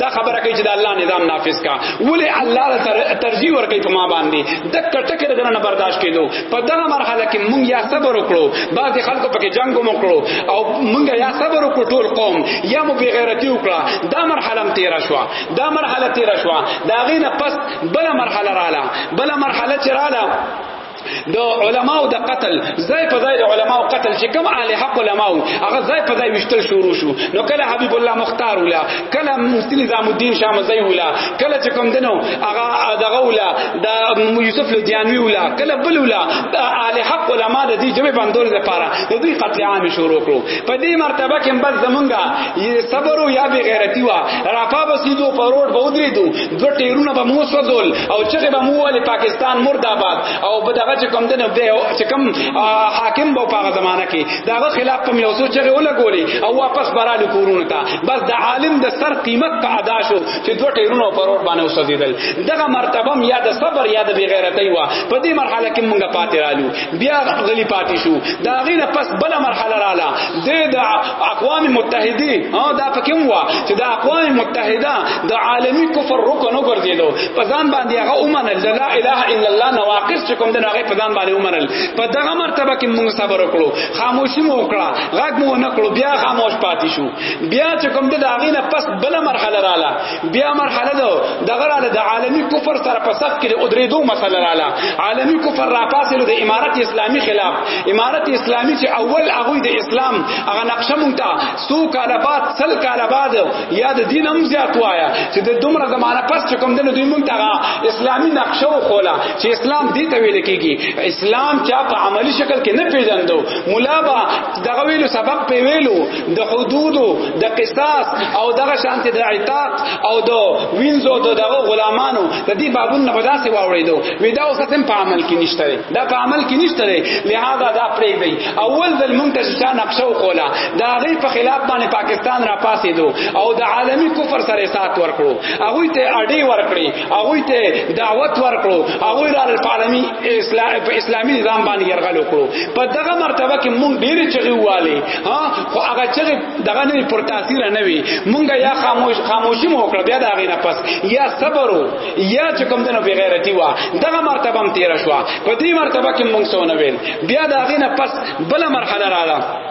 Speaker 4: دا خبره کوي چې د الله نظام نافذ کا ولې الله ترجیح ور کوي په ما باندې د کټکه د نه برداشت کیدو په دا مرحله کې مونږ یا صبر وکړو بعض خلکو پکې جنگ وکړو او مونږ یا صبر وکړو ټول قوم یا مو بغیرتی وکړه دا مرحله تیر شو دا مرحله تیر شو دا غي نه پس بل مرحله رااله بل مرحله چې رااله د علماو د قتل ځای په ځای د علماو قتل چې کوم اهل حق علماو هغه ځای په ځای وشتل شروع شو نو کله حبیب الله مختار ولا کله مفتی نظام الدین شاه مزی ولا کله چې کوم دنو هغه دغه ولا د یوسف لدیانوی ولا کله بل ولا د اهل حق علما د دې جمع بندول لپاره د دوی قتل عام شروع کړو په دې مرتبه کې بس زمونږه صبر او یا بغیرتی وا راپا بسیدو پروت بودری دو دو ټیرونه به مو سوزول او چې به مو ول پاکستان مرد آباد او به دغه چې کوم دنه به چې کوم حاکم به په هغه زمانہ کې دغه خلاف په یو څو چغه ولګولې او واپس براله کورونه تا بس د عالم د سر قیمت په ادا شو چې دو ټیرونه پر اور باندې وسوزیدل دغه مرتبه یا د صبر یا د بغیرتۍ وا په دې مرحله کې مونږه پاتې رالو بیا غلی پاتې شو دا غینه پس بل مرحله رااله د د اقوام متحده ها دا پکې و چې د اقوام متحده د عالمی کفر رکن وګرځیدو په ځان باندې هغه اومن لا اله الا الله نواقص چې کوم د هغه په ځان باندې اومنل په دغه مرتبه کې موږ صبر وکړو خاموشي مو وکړه غږ مو نه کړو بیا خاموش پاتې شو بیا چې کوم د غینه پس بل مرحله رااله بیا مرحله ده دغه رااله د عالمی کفر سره په صف کې او درې دوه مسله رااله عالمی کفر را پاسې د امارت اسلامی خلاف امارت اسلامی چې اول هغه د اسلام هغه نقشه مونږ ته سو کال بعد سل کال بعد یا د دین هم زیات وایا چې د دومره زمانہ پس چې کوم د دوی مونږ ته اسلامی نقشه و خولا چې اسلام دې ته ویل کېږي اسلام چې په عملی شکل کې نه پیژندو مولا با دغه ویلو سبق په ویلو د حدودو د قصاص او دغه شانت د عتاق او د وینزو د دغه غلامانو د دې بابونو نه بداسې واوړېدو وې دا اوس هم په عمل کې نشته دا په عمل کې نشته لہذا دا پرې دی اول د مونږ ته چې نقشه وکولا دا غي په خلاف باندې پاکستان را پاسې دو او د عالمی کفر سره سات ورکړو هغه ته اډې ورکړي هغه ته دعوت ورکړو هغه را عالمی اسلام په اسلامي نظام باندې يرغل وکړو په دغه مرتبه کې مونږ ډېر چغي واله ها خو هغه چې دغه نه پر تاثیر نه وي مونږه یا خاموش خاموشي مو کړ بیا دا غي نه پس یا صبر یا چې کوم دنه بغیرتی وا دغه مرتبه هم تیر شو په دې مرتبه کې مونږ سونه ویل بیا دا غي نه پس بل مرحله رااله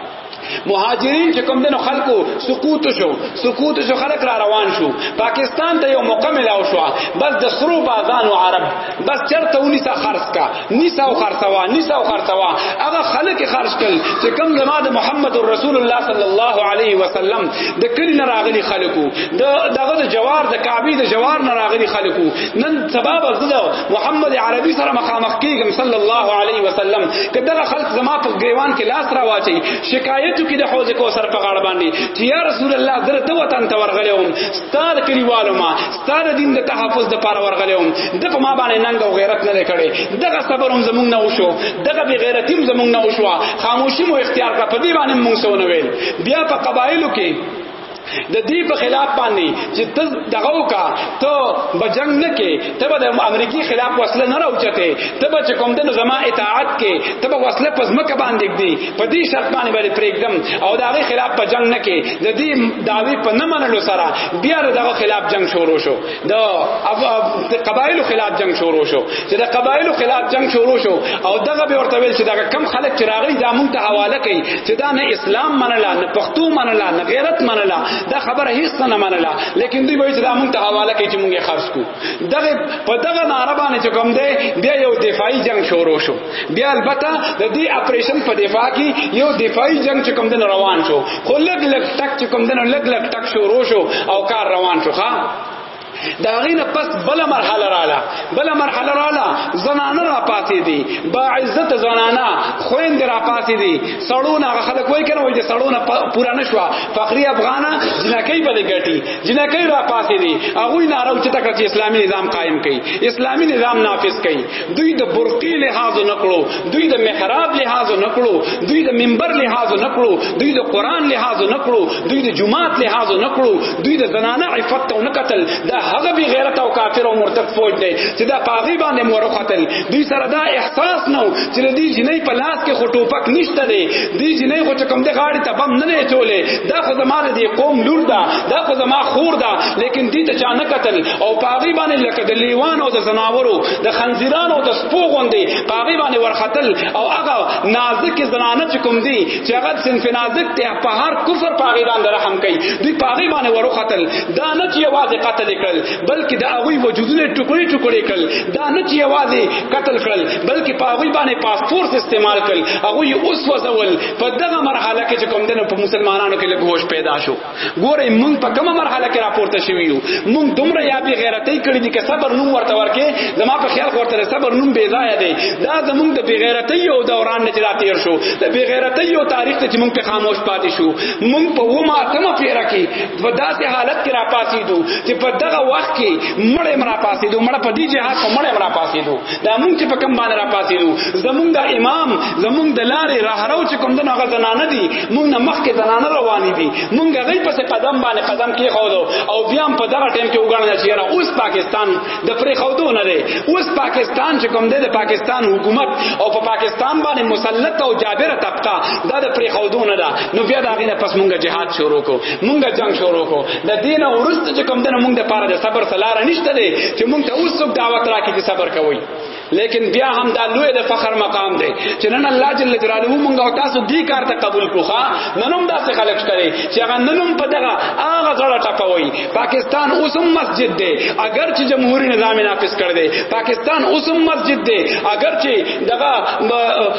Speaker 4: مهاجرین چې کوم دنو خلکو سقوط شو سقوط شو خلک را روان شو پاکستان ته یو موقع ملاو شو بس د سرو بازانو عرب بس چرته ونیسا خرڅ کا نیسا او خرڅوا نیسا او خرڅوا هغه خلک خرڅ کړي چې کم زما د محمد رسول الله صلی الله علیه وسلم د کلی نه راغلي خلکو د دغه د جوار د کعبه د جوار نه راغلي خلکو نن سبب زده محمد عربي سره مخامخ کیږم صلی الله علیه وسلم کداغه خلک زما په ګریوان کې لاس را واچي شکایتو کې د حوض کوثر په غاړه باندې چې یا رسول الله درته وطن ته ورغلم ستاد کلیوالو ما ستا د دین د تحفظ د پاره ورغلی وم د په ما باندې ننګ او غیرت نه کړي دغه صبر هم زمونږ نه وشو دغه بی غیرتی هم زمونږ نه وشو خاموشي مو اختیار کړه په دې باندې مونږ سونه ویل بیا په قبایلو کې د دې په خلاف باندې چې ته دغه وکا ته بجنګ نه کې ته به د امریکای خلاف وسله نه راوچته ته به چې کوم د زما اطاعت کې ته به وسله پزمکه باندې دی په دې شرط باندې باندې پرېږدم او دغه خلاف بجنګ نه کې د دې داوی په نه منلو سره بیا دغه خلاف جنگ شروع شو د قبایلو خلاف جنگ شروع شو چې د قبایلو خلاف جنگ شروع شو او دغه به ورته ویل چې دغه کم خلک چې راغلي دا مونږ ته حواله کوي چې دا نه اسلام منله نه پښتو منله نه غیرت منله دا خبره هیڅ نه منله لیکن دوی به چې دا مونږ ته حواله کوي چې مونږه خرج کو دغه په دغه ناره باندې چې کوم دی بیا یو دفاعي جنگ شروع شو بیا البته د دې اپریشن په دفاع کې یو دفاعي جنگ چې کوم دی روان شو خو لګ لګ ټک چې کوم دی لګ لګ ټک شروع شو او کار روان شو ښا دا غینه پس بل مرحله رااله بل مرحله رااله زنانه را پاتې دي با عزت زنانه خويند را پاتې دي سړونه خلک وای کنه وای چې سړونه پورا نشوا فقری افغانه جنکې په دې ګټي جنکې را پاسې دي هغه ناره او چې تک چې اسلامي نظام قائم کړي اسلامي نظام نافذ کړي دوی د برقي لحاظ نکړو دوی د محراب لحاظ نکړو دوی د منبر لحاظ نکړو دوی د قران لحاظ نکړو دوی د جمعات لحاظ نکړو دوی د زنانه عفت او نقتل دا هغه به غیرت او کافر او مرتد فوج دی چې دا پاغي باندې مور قتل دوی سره دا احساس نه چې دې جنې په لاس کې خټوپک نشته دی دې جنې خو چې کوم د غاړي بم نه نه چولې دا خو زما د قوم لور ده دا خو زما خور ده لیکن دې ته چا نه قتل او پاغي باندې لکه د لیوان او د زناورو د خنزیرانو د سپو غوندې پاغي باندې ورختل او هغه نازک زنانه چې کوم دي چې هغه صنف نازک ته په هر کفر پاغي باندې رحم کوي دوی پاغي باندې ورختل دا نه چې یوازې قتل کړل بلکې دا هغه وجودونه ټوکړي ټوکړي کړل دا نه چې یوازې قتل کړل بلکې پاغي باندې پاسپورت استعمال کړل هغه اوس وځول په دغه مرحله کې چې کوم دنه په مسلمانانو کې لګوش پیدا شو ګوره مونږ په کومه مرحله کې راپورته شوی یو مونږ دومره یا به غیرتۍ کړې دي چې صبر نوم ورته ورکې زما په خیال ورته صبر نوم بې ځای دی دا زمونږ د بې غیرتۍ یو دوران نه چې تیر شو د بې غیرتۍ یو تاریخ ته چې مونږ په خاموش پاتې شو مونږ په و ماتمه پیرا کې په داسې حالت کې راپاسې دو چې په دغه وخت کې مړې مرا پاسې دو مړه په دې جهاد په مړې مرا پاسې دو دا مونږ چې په کوم باندې را پاسې دو زمونږ د امام زمونږ د لارې راهرو چې کوم دنه هغه زنانه دي مونږ نه مخکې زنانه روانې دي مونږ غي پسې قدم باندې قدم کې خو دو او بیا په دغه ټیم کې وګڼل چې را اوس پاکستان د پرې خو دو نه دی اوس پاکستان چې کوم دی د پاکستان حکومت او په پاکستان باندې مسلط او جابر طبقه دا د پرې خو دو نه ده نو بیا دا غینه پس مونږ جهاد شروع کو مونږ جنگ شروع کو د دین او ورسته چې کوم دنه موږ د پاره د صبر سلاره نشته دی چې موږ ته اوس څوک دعوت راکړي چې صبر کوي لیکن بیا هم دا لوی د فخر مقام دی چې نن الله جل جلاله موږ او تاسو دې کار ته قبول کوخه ننوم داسې خلک شته چې هغه ننوم په دغه هغه ځړه ټپوي پاکستان اوس هم مسجد دی اگر چې جمهوریت نظام نافذ کړ دی پاکستان اوس هم مسجد دی اگر چې دغه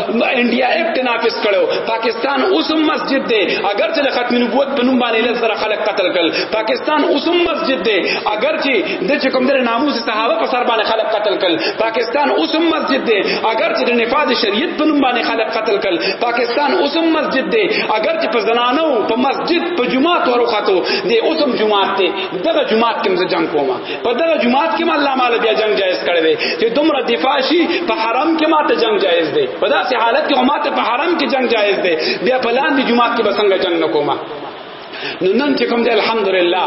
Speaker 4: انډیا ایکټ نافذ کړو پاکستان اوس هم مسجد دی اگر چې ختم نبوت په نوم باندې لږ سره خلک قتل کړل پاکستان اوس هم مسجد دی اگر چې د چې کوم در ناموس صحابه په سر باندې خلک قتل کړل پاکستان اوس هم مسجد دی اگر چې د نفاذ شریعت په نوم باندې خلک قتل کړل پاکستان اوس هم مسجد دی اگر چې په زنانو په مسجد په جمعه تورو خاتو دی اوس هم جمعه ته دغه جمعه کې زه جنگ کوم په دغه جماعت کې الله مال بیا جنگ جایز کړی دی چې دومره دفاع شي په حرم کې ماته جنگ جایز دی په داسې حالت کې ماته په حرم کې جنگ جایز دی بیا په لاندې جماعت کې بسنګ جنگ نکوما نو نن چې کوم دی الحمدلله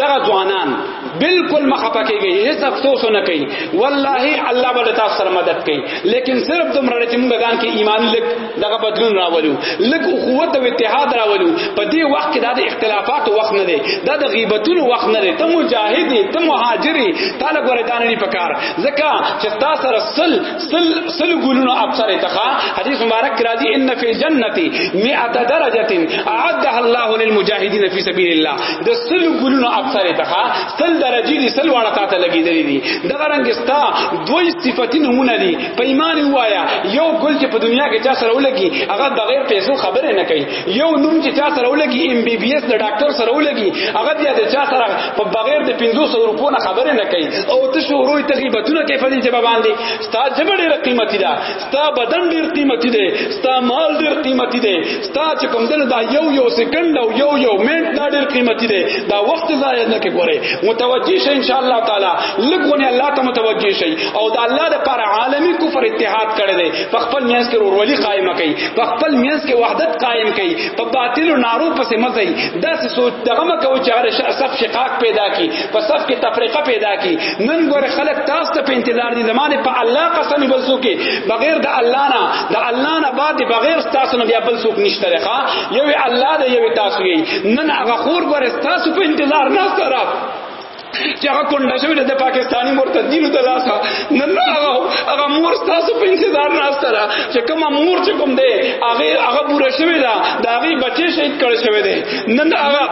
Speaker 4: دغه ځوانان بالکل مخه پکېږي هیڅ افسوس نه کوي والله الله به تاسو سره مدد کوي لیکن صرف دومره چې موږ ځان کې ایمانی لګ دغه بدلون راولو لک قوت او اتحاد راولو په دې وخت کې دا د اختلافات وخت نه دی دا د غیبتونو وخت نه دی ته مجاهد ته مهاجر ته له ګورې دانه پکار ځکه چې تاسو سره سل سل سل ګلونو ابصر ته حدیث مبارک راځي ان فی الجنه 100 درجه اعدها الله للمجاهدین فی سبیل الله د سل ګلونو ابصر ته سل درجه دي سل واړه تاسو لګیدلې دي دغه رنګ ستا دوی صفاتونه مونږ دي په ایمان وایا یو ګل چې په دنیا کې چا سره ولګي هغه بغیر پیسو خبره نه کوي یو نوم چې چا سره ولګي ایم بی بی ایس د ډاکټر سره ولګي هغه بیا د چا سره په بغیر د 500 روپو نه خبره نه کوي او ته شروع تغیبتونه کوي په دې جواب باندې ستا جبه ډېر قیمتي ده ستا بدن ډېر قیمتي ده ستا مال ډېر قیمتي ده ستا چې کوم دنه دا یو یو سکند او یو یو منټ دا ډېر قیمتي دی دا وخت ضایع نه کې ګوره متوجي شي ان شاء الله تعالی لګونه الله ته متوجي شي او دا الله د پر عالمي کفر اتحاد کړي دی په خپل میاس کې ورولي قائم کړي په خپل میاس کې وحدت قائم کړي په باطل نارو پسې مزي دا څه سوچ دغه مکه و چې هر صف شقاق پیدا کی په صف کې تفریقه پیدا کی نن ګوره خلک تاسو ته په انتظار دي زمانه په الله قسم بل څوک بغیر د الله نه د الله نه بعد بغیر تاسو نه بیا بل څوک نشته ښا یو الله دی یو تاسو یې نن هغه خور پر تاسو په انتظار نه سره چې هغه کونډه شوی د پاکستانی مرتدینو د لاسه نن نه هغه هغه مور تاسو په انتظار نه سره چې کوم مور چې کوم دی هغه هغه بوره شوی دا د هغه بچی شهید کړ شوی دی نن هغه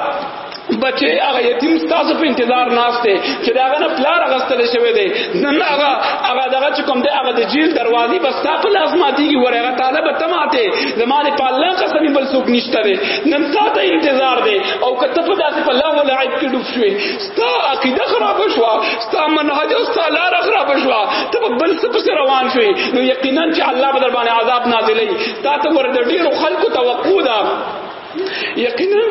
Speaker 4: بچي هغه یتیم ستاسو په انتظار ناشته چې داغه نه پلار غستل شوی دی نن هغه هغه دغه چې کوم دی هغه د جیل دروازې بس تا په لاس ماتيږي ورغه طالب ته ماته زمانه په الله قسم بل څوک نشته دی نن تا ته انتظار دی او کته په داسې په الله ولا عید کې ډوب شوی ستا عقیده خراب شو ستا منهج او ستا لار خراب شو ته بل څه پس روان شوی نو یقینا چې الله بدر باندې عذاب نازلې تا ته ور د ډیرو خلکو توقع ده یقینا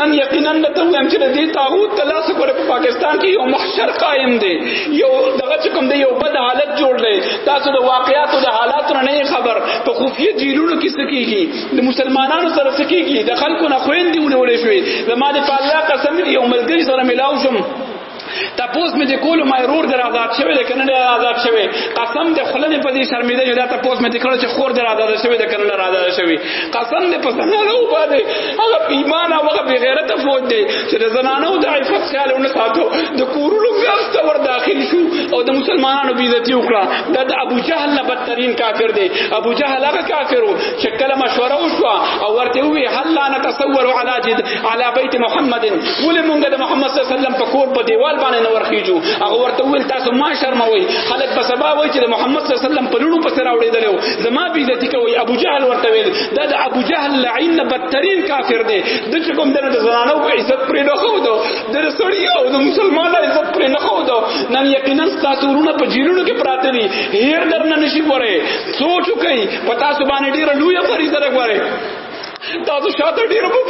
Speaker 4: نن یقینا د ته وایم چې د دې طاغوت د لاسه پر پاکستان کې یو محشر قائم دی یو دغه چې کوم دی یو بد حالت جوړ دی تاسو د واقعیاتو د حالاتو نه خبر په خفیه جیلونو کې سکیږي د مسلمانانو سره سکیږي د خلکو نه خويندې ونولې شوې زما د الله قسم یو ملګری سره ملاو شم تپوس مې د کولو ما رور در آزاد شوی د کنه در آزاد شوی قسم د خلنې په دې شرمېده یو دا تپوس مې دکړو چې خور در آزاد شوی د کنه در آزاد شوی قسم دې په څنګه نو باندې هغه ایمان او هغه بغیرت فوج دی چې د زنانو د عفت خیال ونه ساتو د کورونو غرست ور داخل شو او د مسلمانانو بیزتی وکړه دا د ابو جهل نه بدترین کافر دی ابو جهل هغه کافر چې کله مشوره وشو او ورته وی هل لا نتصور علی جد علی بیت محمد ولې مونږ د محمد صلی الله علیه وسلم په کور په دیوال باندې نه ورخیجو هغه ورته ویل تاسو ما شرموي خلک په سبا وایي چې د محمد صلی الله علیه وسلم په لونو پسې راوړېدل او زما بي عزت کوي ابو جهل ورته ویل دا د ابو جهل لعین بدترین کافر دی د چې کوم دنه د زنانو په عزت پرې نه خو دو د رسړی او د مسلمانانو عزت پرې نه خو دو نن یقینا تاسو ورونه په جیلونو کې پراته دي هیر درنه نشي وره سوچ کوي پتا سبحان ډیر لوی فریضه راغوره تاسو شاته ډیر مو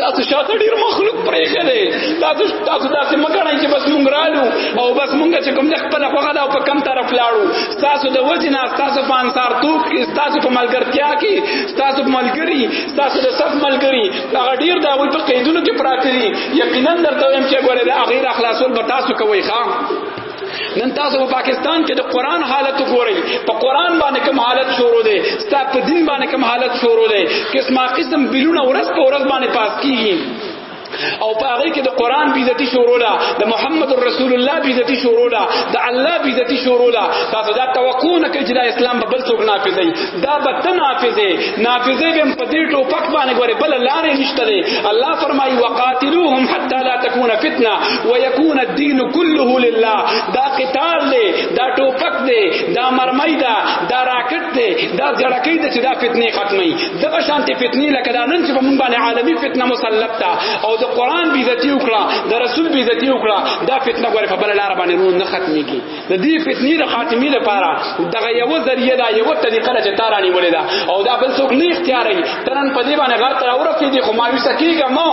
Speaker 4: تاسو شاته ډیر مخلوق پرې کړي تاسو تاسو داسې مګړای چې بس مونږ رالو او بس مونږ چې کوم د خپل خوغه دا په کم طرف لاړو تاسو د وجنه تاسو په انصار توپ کې تاسو په ملګرتیا کې تاسو په ملګری تاسو د صف ملګری هغه ډیر دا وي په قیدونو کې پراته دي یقینا درته وایم چې ګوره دا غیر اخلاصول به تاسو کوي ښا نن تاسو په پاکستان کې د قران حالت وګورئ په قران باندې کوم حالت شروع دی ستا په دین باندې کوم حالت شروع دی قسمه قسم بلونه ورځ په ورځ باندې پاس کیږي او په هغه کې د قران بیزتی شروع ده د محمد رسول الله بیزتی شروع ده د الله بیزتی شروع ده تاسو دا توقع نه کوي چې دا اسلام به بل څوک نافذي دا به ته نافذي نافذي به په دې ټوپک باندې ګوره بل لارې نشته الله فرمایي وقاتلوهم حتى لا تكون فتنه ويكون الدين كله لله دا قتال دی دا ټوپک دی دا مرمۍ ده دا راکټ دی دا زړکۍ ده چې دا فتنې ختمي دغه شانتي فتنې لکه دا نن چې په مونږ باندې عالمي فتنه مسلط ده او د قران بیزتی وکړه د رسول بیزتی وکړه دا فتنه غوړې په بل لار باندې نه ختميږي د دې فتنې د خاتمي لپاره دغه یو ذریعہ دا یو طریقه ده چې تارانی ولې ده او دا بل څوک نه اختیاري ترن په دې باندې غر تر اورکې دي خو مایوس کیږه مو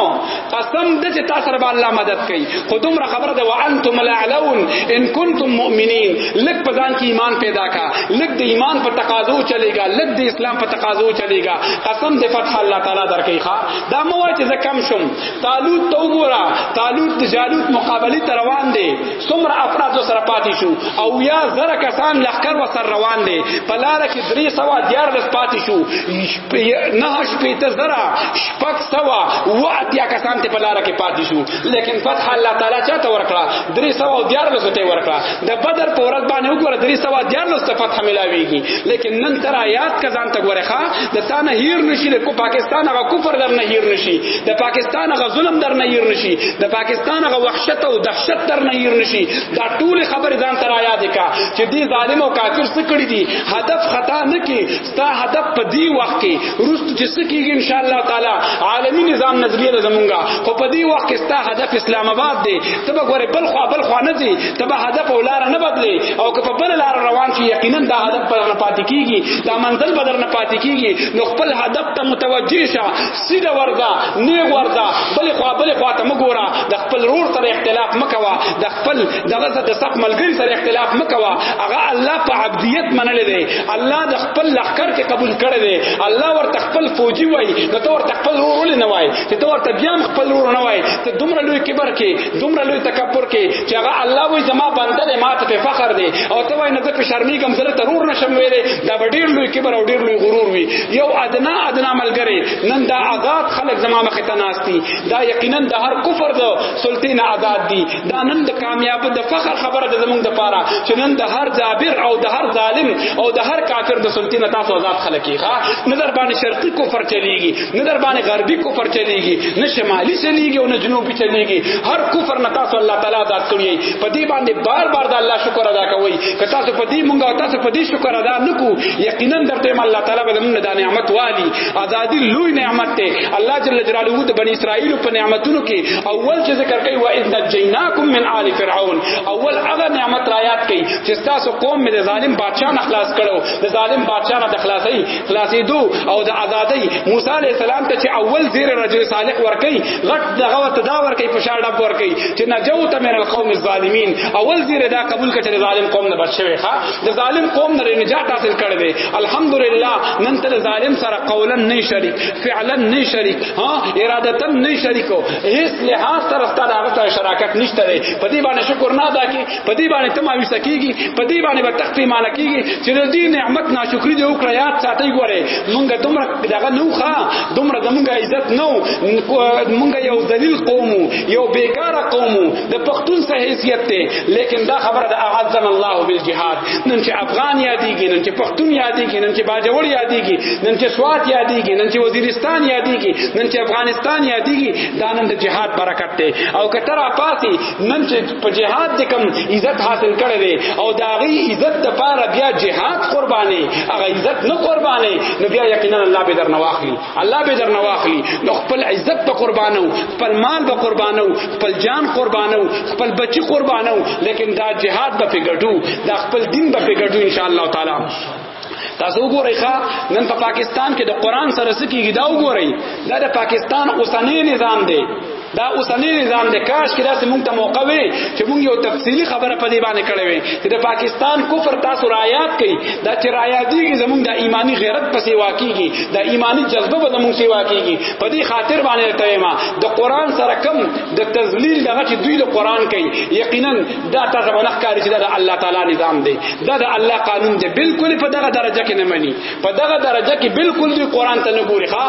Speaker 4: قسم دې چې تاسو رب الله مدد کوي خو دومره خبره ده وانتم الاعلون ان کنتم مؤمنین لک په ځان کې ایمان پیدا کا لک د ایمان په تقاضو چلےګا لک د اسلام په تقاضو چلےګا قسم دې فتح الله تعالی درکې ښا دا مو چې زکم شم طالوت تو ګورا طالوت د جالوت مقابله روان دي څومره افراد سره پاتې شو او یا زره کسان لخر و سر روان دي په لار کې درې سوا دیار لس پاتې شو نه شپې ته زره شپږ سوا و اتیا کسان ته په لار کې پاتې شو لیکن فتح الله تعالی چاته ورکړه درې سوا دیار لس ته ورکړه د بدر په ورځ باندې وګوره درې سوا دیار لس ته فتح ملاويږي لیکن نن تر آیات کزان ته ورخه د تانه هیر نشي د پاکستان غو کفر در نه هیر نشي د پاکستان غو ظلم در نه هیر نشي د پاکستان غو وحشت او ستر نه ير نشي دا ټول خبر ځان تر آیا دي کا چې دې ظالم او کافر څه کړی دي هدف خطا نه کی ستا هدف په دې وخت کې روست چې څه کیږي ان شاء الله تعالی عالمی نظام نظریه ده زمونږه خو په دې وخت کې ستا هدف اسلام آباد دی ته به ګوره بل خو بل خو نه دی ته به هدف او لار نه بدلی او که په بل لار روان شي یقینا دا هدف پر نه پاتې کیږي دا منزل بدر نه پاتې کیږي نو خپل هدف ته متوجه شه سیده ورځه نیغ ورځه بلې خوا بلې خوا ته مګوره د خپل رور سره اختلاف مکوه د خپل دغه د سپ ملګری سره اختلاف مکوه هغه الله په عبدیت منل دی الله د خپل لخر کې قبول کړی دی الله ورته خپل فوجي وای نو ته ورته خپل رور نه وای چې ته ورته بیا خپل رور نه وای ته دومره لوی کبر کې دومره لوی تکبر کې چې هغه الله وای زما بنده دی ما ته فخر دی او ته وای نه زه په شرمېږم زه ته رور نشم ویلې دا ډیر لوی کبر او ډیر لوی غرور وي یو ادنا ادنا ملګری نن دا آزاد خلک زما مخ ته ناشتي دا یقینا د هر کفر دو سلطین آزاد دي دا نن د کامیاب د فخر خبره ده زمونږ د پاره چې نن د هر جابر او د هر ظالم او د هر کافر د سلطین تاسو آزاد خلک ښه نظر باندې شرقي کفر چلیږي نظر باندې غربي کفر چلیږي نه شمالي چلیږي او نه جنوبي چلیږي هر کفر نه تاسو الله تعالی آزاد کړی په دې باندې بار بار د الله شکر ادا کوئ که تاسو په دې مونږه تاسو په دې شکر ادا نکو یقینا درته الله تعالی به موږ د نعمت والی آزادی لوی نعمت ته الله جل جلاله د بنی اسرائیل په نعمتونو کې اول چې ذکر کوي وا اذ نجیناکم من آل فرعون اول هغه نعمت را یاد کړي چې تاسو قوم مې د ظالم بادشاہ نه خلاص کړو د ظالم بادشاہ نه د خلاصي خلاصې دو او د آزادۍ موسی علی السلام ته چې اول زیر رجل صالح ورکړي غټ دغه ته دا ور کوي فشار ډب ور کوي چې نجوت من القوم الظالمین اول زیر دا قبول کړي چې ظالم قوم نه بچوي ښا د ظالم قوم نه نجات حاصل کړي دي الحمدلله نن تل ظالم سره قولا نه شریک فعلا نه شریک ها ارادتا نه شریکو هیڅ لحاظ سره ستاسو هغه سره شراکت نشته دی په دې باندې شکر نه ادا کی په دې باندې تماوي سکیږي په دې باندې به تخفی مان کیږي چې د دې نعمت ناشکری دی وکړه یاد ساتي ګوره مونږ دومره دغه نوخه دومره زمونږه عزت نو مونږه یو ذلیل قوم یو بیکاره قوم د پښتون سه حیثیت ته لیکن دا خبره د اعظم الله بالجهاد نن چې افغان یادېږي نن چې پښتون یادېږي نن چې باجوړ یادېږي نن چې سوات یادېږي نن چې وزیرستان یادېږي نن چې افغانستان یادېږي دا نن د جهاد برکت ته او کتر اپاتی نن چې په جهاد د کم عزت حاصل کړي دي او دا غي عزت د پاره بیا جهاد قرباني هغه عزت نه قرباني نو بیا یقینا الله به در نواخلي الله به در نواخلي نو خپل عزت په قربانو خپل مال په قربانو خپل جان قربانو خپل بچي قربانو لیکن دا جهاد به فګټو دا خپل دین به فګټو ان شاء الله تعالی تاسو وګورئ ښا نن په پاکستان کې د قران سره سکیږي دا وګورئ دا د پاکستان اوسنی نظام دی دا اوسنی نظام د کاش کې داسې مونږ ته موقع وي چې مونږ یو تفصیلی خبره په دې باندې کړې وي چې د پاکستان کفر تاسو رایات کړي دا چې رایات دي چې زمونږ د ایمانی غیرت پسې واقعيږي د ایمانی جذبه به زمونږ سي واقعيږي په دې خاطر باندې ته ما د قران سره کم د تذلیل دغه چې دوی د قران کوي یقینا دا تاسو باندې ښکاری چې دا د الله تعالی نظام دی دا د الله قانون دی بالکل په دغه درجه کې نه مني په دغه درجه کې بالکل دی قران ته نه ګوري ښا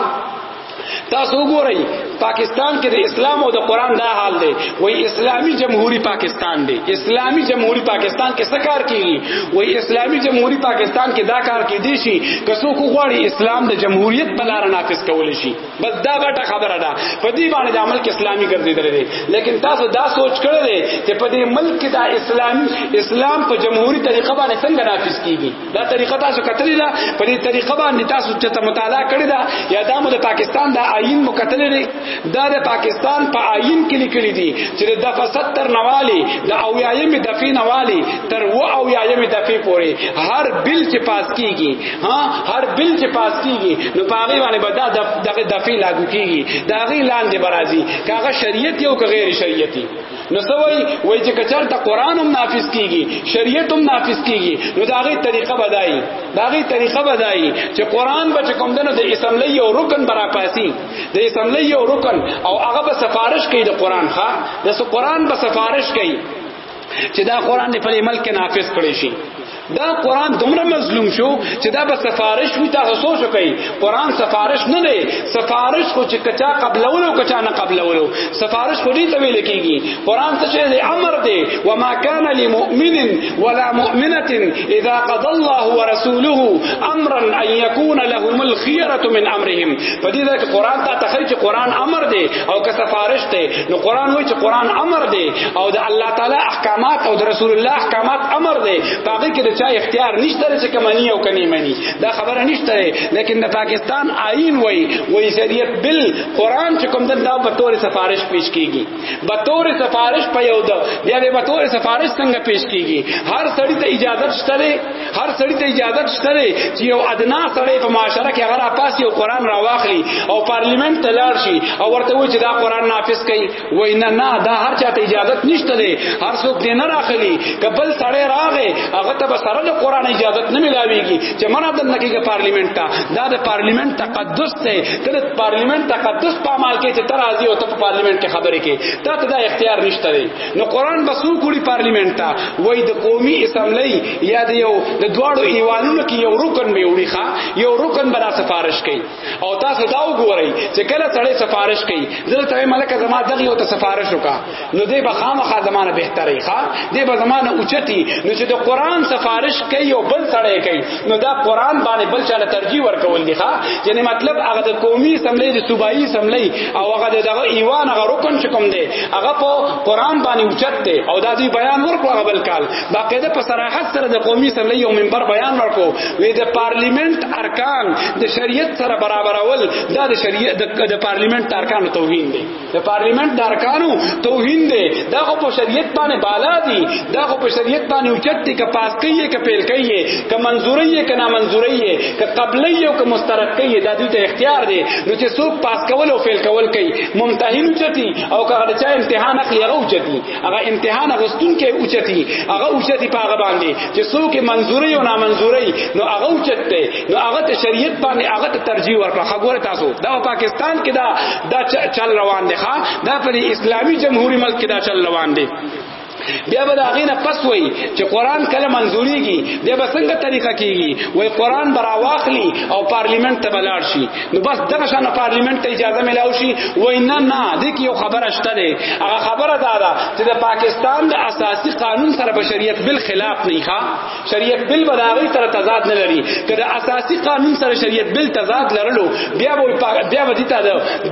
Speaker 4: تاسو وګورئ پاکستان کې د اسلام او د قران دا حال دی وای اسلامی جمهوری پاکستان دی اسلامی جمهوری پاکستان کې څه کار کوي وای اسلامی جمهوری پاکستان کې دا کار کې دی شي که څوک غواړي اسلام د جمهوریت په لار نافذ کول شي بس دا غټه خبره ده په دې باندې د ملک اسلامي ګرځیدل دي لیکن تاسو دا سوچ کړی دی چې په دې ملک کې دا اسلام اسلام په جمهوریت طریقه باندې څنګه نافذ کیږي دا طریقه تاسو کتلی ده په دې طریقه باندې تاسو چې مطالعه کړی ده یا دا مو د پاکستان د آئین مو کتلی دی دا د پاکستان په آئین کې لیکلي دي چې د دفعه 70 نوالی د او یایم دفعه نوالی تر و او یایم دفعه پورې هر بل چې پاس کیږي ها هر بل چې پاس کیږي نو پاغي باندې به دا دغه دفعي لاګو کیږي دا غي لاندې برازي کاغه شریعت یو که غیر شریعتي نو سوي وای چې کچر ته قران هم نافذ کیږي شریعت هم نافذ کیږي نو دا غي طریقه بدایي دا غي طریقه بدایي چې قران به کوم دنه د اسمبلی یو رکن برا پاسي د اسمبلی یو رکن او هغه به سفارش کوي د قران ښا د قران به سفارش کوي چې دا قران په عمل کې نافذ کړی شي دا قران دومره مظلوم شو چې دا به سفارش وي تاسو سوچ وکړئ قران سفارش نه دی سفارش خو چې کچا قبلولو کچا نه قبلولو سفارش خو دې ته ویل کېږي قران څه شی دی امر دی وما كان لمؤمن ولا مؤمنه اذا قضى الله ورسوله امرا ان يكون لهم الخيره من امرهم په دې ځای کې قران ته تخرج قران امر دی او که سفارش دی نو قران وایي چې قران امر دی او د الله تعالی احکامات او د رسول الله احکامات امر دی پاګه کې د چا اختیار نشته چې کمنی او کني منی دا خبره نشته لیکن د پاکستان آئین وایي وایي شریعت بل قران چې کوم دا په تور سفارش پیش کیږي په تور سفارش په یو د بیا به په تور سفارش څنګه پیش کیږي هر سړی ته اجازه شته هر سړی ته اجازه شته دی چې یو ادنا سړی په معاشره کې هغه راپاسي او قران راواخلي او پارلیمنت ته لاړ شي او ورته وایي چې دا قران نافذ کړي وای نه نه دا هر چا ته اجازه نشته دی هر څوک دې نه راخلي کبل سړی راغې هغه ته به سره د قران اجازه نه ملاويږي چې منه د نکیږي پارلیمنت ته دا د پارلیمنت تقدس ته تر پارلیمنت تقدس په عمل کې چې تر راځي او ته په پارلیمنت کې خبرې کې ته ته دا اختیار نشته دی نو قران به سو کوړي پارلیمنت ته وای د قومي اسمبلی یا د یو د دواړو ایوانونو کې یو رکن به وړي ښا یو رکن به سفارش کوي او تاسو دا وګورئ چې کله سړی سفارش کوي دلته ملک زما دغه یو ته سفارش وکا نو دې به خامخا زمانه بهتري ښا دې به زمانه اوچتي نو چې د قران سفارش کوي او بل سړی کوي نو دا قران باندې بل چاله ترجیح ورکول دي ښا یعنی مطلب هغه د قومي اسمبلی د صوبایي اسمبلی او هغه دغه ایوان هغه رکن چې کوم دی هغه په قران باندې اوچت دی او دا دوی بیان ورکړو هغه بل کال باقاعده په صراحت سره د قومي اسمبلی یو منبر بیان ورکړو وی د پارلیمنت ارکان د شریعت سره برابرول دا د شریعت د پارلیمنت ارکانو توهین دی د پارلیمنت د ارکانو توهین دی دا خو په شریعت باندې بالا دی دا خو په شریعت باندې اوچت دی که پاس کوي که پیل کوي که منزوري که نه منزوري که قبلي او که مسترد کوي دا دوی ته اختیار دی نو چې څوک پاس کول او فیل کول کوي ممتحن اوچتی او کغه چا امتحان اخلي هغه اوچتی هغه امتحان غستون کې اوچتی هغه اوچتی په هغه باندې چې څوک منزوري او نامنزوري نو هغه اوچته نو هغه ته شریعت باندې هغه ته ترجیح ورکړه خبره تاسو دا پاکستان کې دا دا چل روان دی ښا دا په اسلامي جمهوریت ملک کې دا چل روان دی بیا به دا غینه پس وای چې قران کله منزوريږي بیا به څنګه طریقه کیږي وای قران برا واخلي او پارلیمنت ته بلار شي نو بس دغه شان پارلیمنت ته اجازه ملاو شي وای نه نه د کی یو خبره شته ده هغه خبره دا ده چې د پاکستان د اساسي قانون سره بشریت بل خلاف نه ښه شریعت بل به دا غي سره تضاد نه لري کله اساسي قانون سره شریعت بل تضاد لرلو بیا به بیا به دته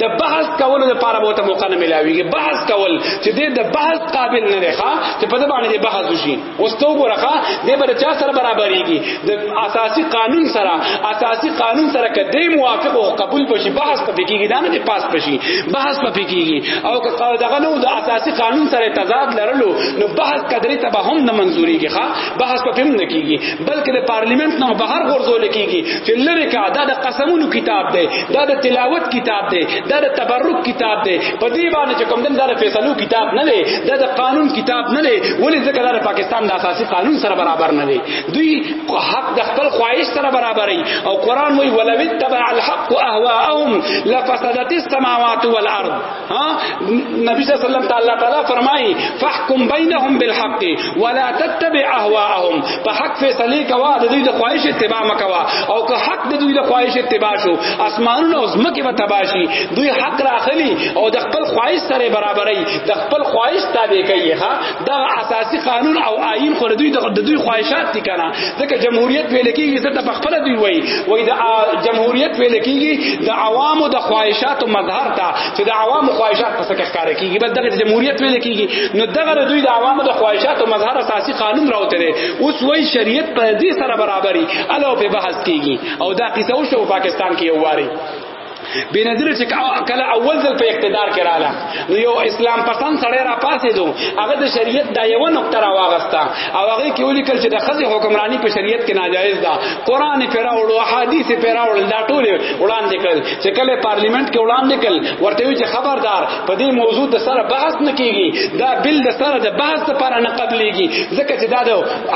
Speaker 4: د بحث کولو لپاره به ته موقع نه ملاويږي بحث کول چې د بحث قابل نه دی ښا چې په دې باندې بحث وشي اوس تو ګورخه دې بر چا سره برابرېږي د اساسي قانون سره اساسي قانون سره کدی موافق او قبول بشي بحث په کېږي دا نه پاس بشي بحث په کېږي او که دغه نو د اساسي قانون سره تضاد لرلو نو بحث قدرې ته به هم نه منزوريږي ښا بحث په کوم نه کیږي بلکې د پارلیمنت نه بهر غورځول کیږي چې لری کا دا د قسمونو کتاب دی دا د تلاوت کتاب دی دا د تبرک کتاب دی په دې باندې چې کوم دن دا د فیصلو کتاب نه دی دا د قانون کتاب نه دی ولې ځکه دا د پاکستان د اساسي قانون سره برابر نه دی دوی حق د خپل خواهش سره برابرې او قران وی ولو تبع الحق اهواهم لفسدت السماوات والارض ہاں؟ نبی صلی اللہ علیہ وسلم تعالی تعالی فرمائی فحکم بینہم بالحق ولا تتبع اهواءهم فحق فیصله کوا د دوی د خواهش اتباع مکوا او که حق د دوی د خواهش اتباع شو اسمانونه او زمکه به تباشي دوی حق راخلی او د خپل خواهش سره برابرۍ د خپل خواهش تابع کوي ها دا اساسي قانون او آئین خو دوی د دوی خواهشات دي کنه ځکه جمهوریت ویل کېږي ځکه په خپل دوی وایي وایي د جمهوریت ویل کېږي د عوامو د خواهشاتو مظهر ته چې د عوامو خواهشات په څه ښکار کېږي بس دغه جمهوریت ویل کېږي نو دغه دوی د عوامو د خواهشاتو مظهر اساسي قانون راوته دي اوس وایي شریعت په دې سره برابرۍ الو په بحث کېږي او دا قصه وشو پاکستان کې یو واري بنظیر چې کله اول ځل په اقتدار کې رااله نو یو اسلام پسند سړی را پاسې دو هغه د شریعت دا یو نقطه را واغستا او هغه کې ولي کل چې د خزي حکمرانی په شریعت کې ناجایز ده قران پیرا وړو احادیث پیرا وړل دا ټول وړاندې کړل چې کله پارلیمنت کې وړاندې کړل ورته وی چې خبردار په دې موضوع د سره بحث نه کیږي دا بل د سره د بحث لپاره نه قبليږي ځکه چې دا د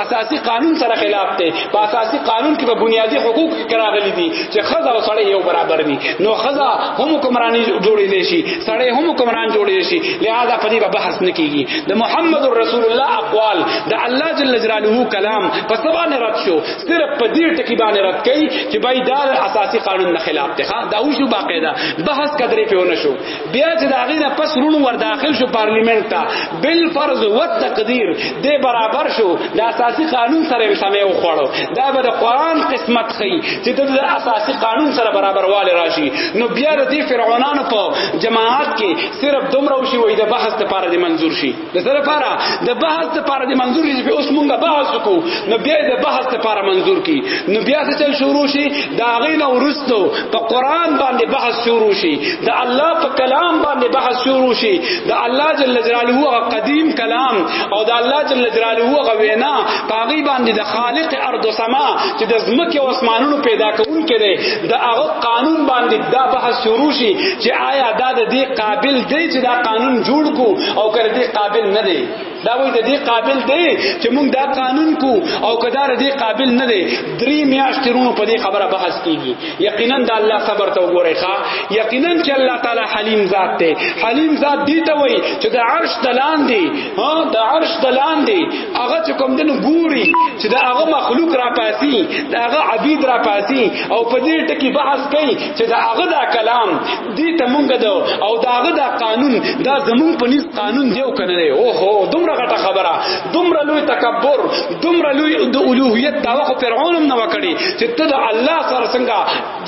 Speaker 4: اساسي قانون سره خلاف دی په اساسي قانون کې په بنیادي حقوق کې راغلي دي چې خزه او سړی یو برابر دي نو خزه هم حکمرانی جوړې دي شي سړی هم حکمران جوړې شي لہذا په دې به بحث نه کیږي د محمد رسول الله اقوال د الله جل جلاله کلام په سبا نه رد شو صرف په دې ټکی باندې رد کړي چې بای دا اساسي قانون نه خلاف دی ها دا وشو باقاعده بحث کدرې په ونه شو بیا چې دا غینه پس رونو ور داخل شو پارلیمنت ته بل فرض و تقدیر دې برابر شو د اساسي قانون سره سمې و خوړو دا به د قران قسمت خي چې د اساسي قانون سره برابر والی راشي نو بیا د فرعونانو په جماعت کې صرف دومره وشي وې د بحث لپاره د منزور شي د سره لپاره د بحث لپاره د منظور دي په اوس مونږه بحث کو نو بیا د بحث لپاره منظور کی نو بیا څه چل شروع شي دا غین ورستو په قران باندې بحث شروع شي د الله په کلام باندې بحث شروع شي د الله جل جلاله هغه قدیم کلام او د الله جل جلاله هغه وینا پاغي باندې د خالق ارض او سما چې د زمکه او اسمانونو پیدا کون کړي د هغه قانون باندې دا بحث شروع شي چې آیا دا د دې قابل دی چې دا قانون جوړ کو او کړه دې قابل نه دی دا وایي د دې قابل دی چې موږ دا قانون کو او کدار دې قابل نه دی درې میاشتې رونو په دې خبره بحث کیږي یقینا د الله صبر ته وګورئ ښا یقینا چې الله تعالی حلیم ذات دی حلیم ذات دی ته وایي چې د عرش دلان دی ها د عرش دلان دی هغه چې کوم دنو ګوري چې دا هغه مخلوق را پاسي دا هغه عبید را پاسي او په دې ټکی بحث کوي چې دا هغه دا کلام دې ته مونږ دا او داغه دا قانون دا زمون په نس قانون دیو کنه نه او هو دومره غټه خبره دومره لوی تکبر دومره لوی د اولوہیت دا وخت فرعون هم نه وکړي چې ته د الله سره څنګه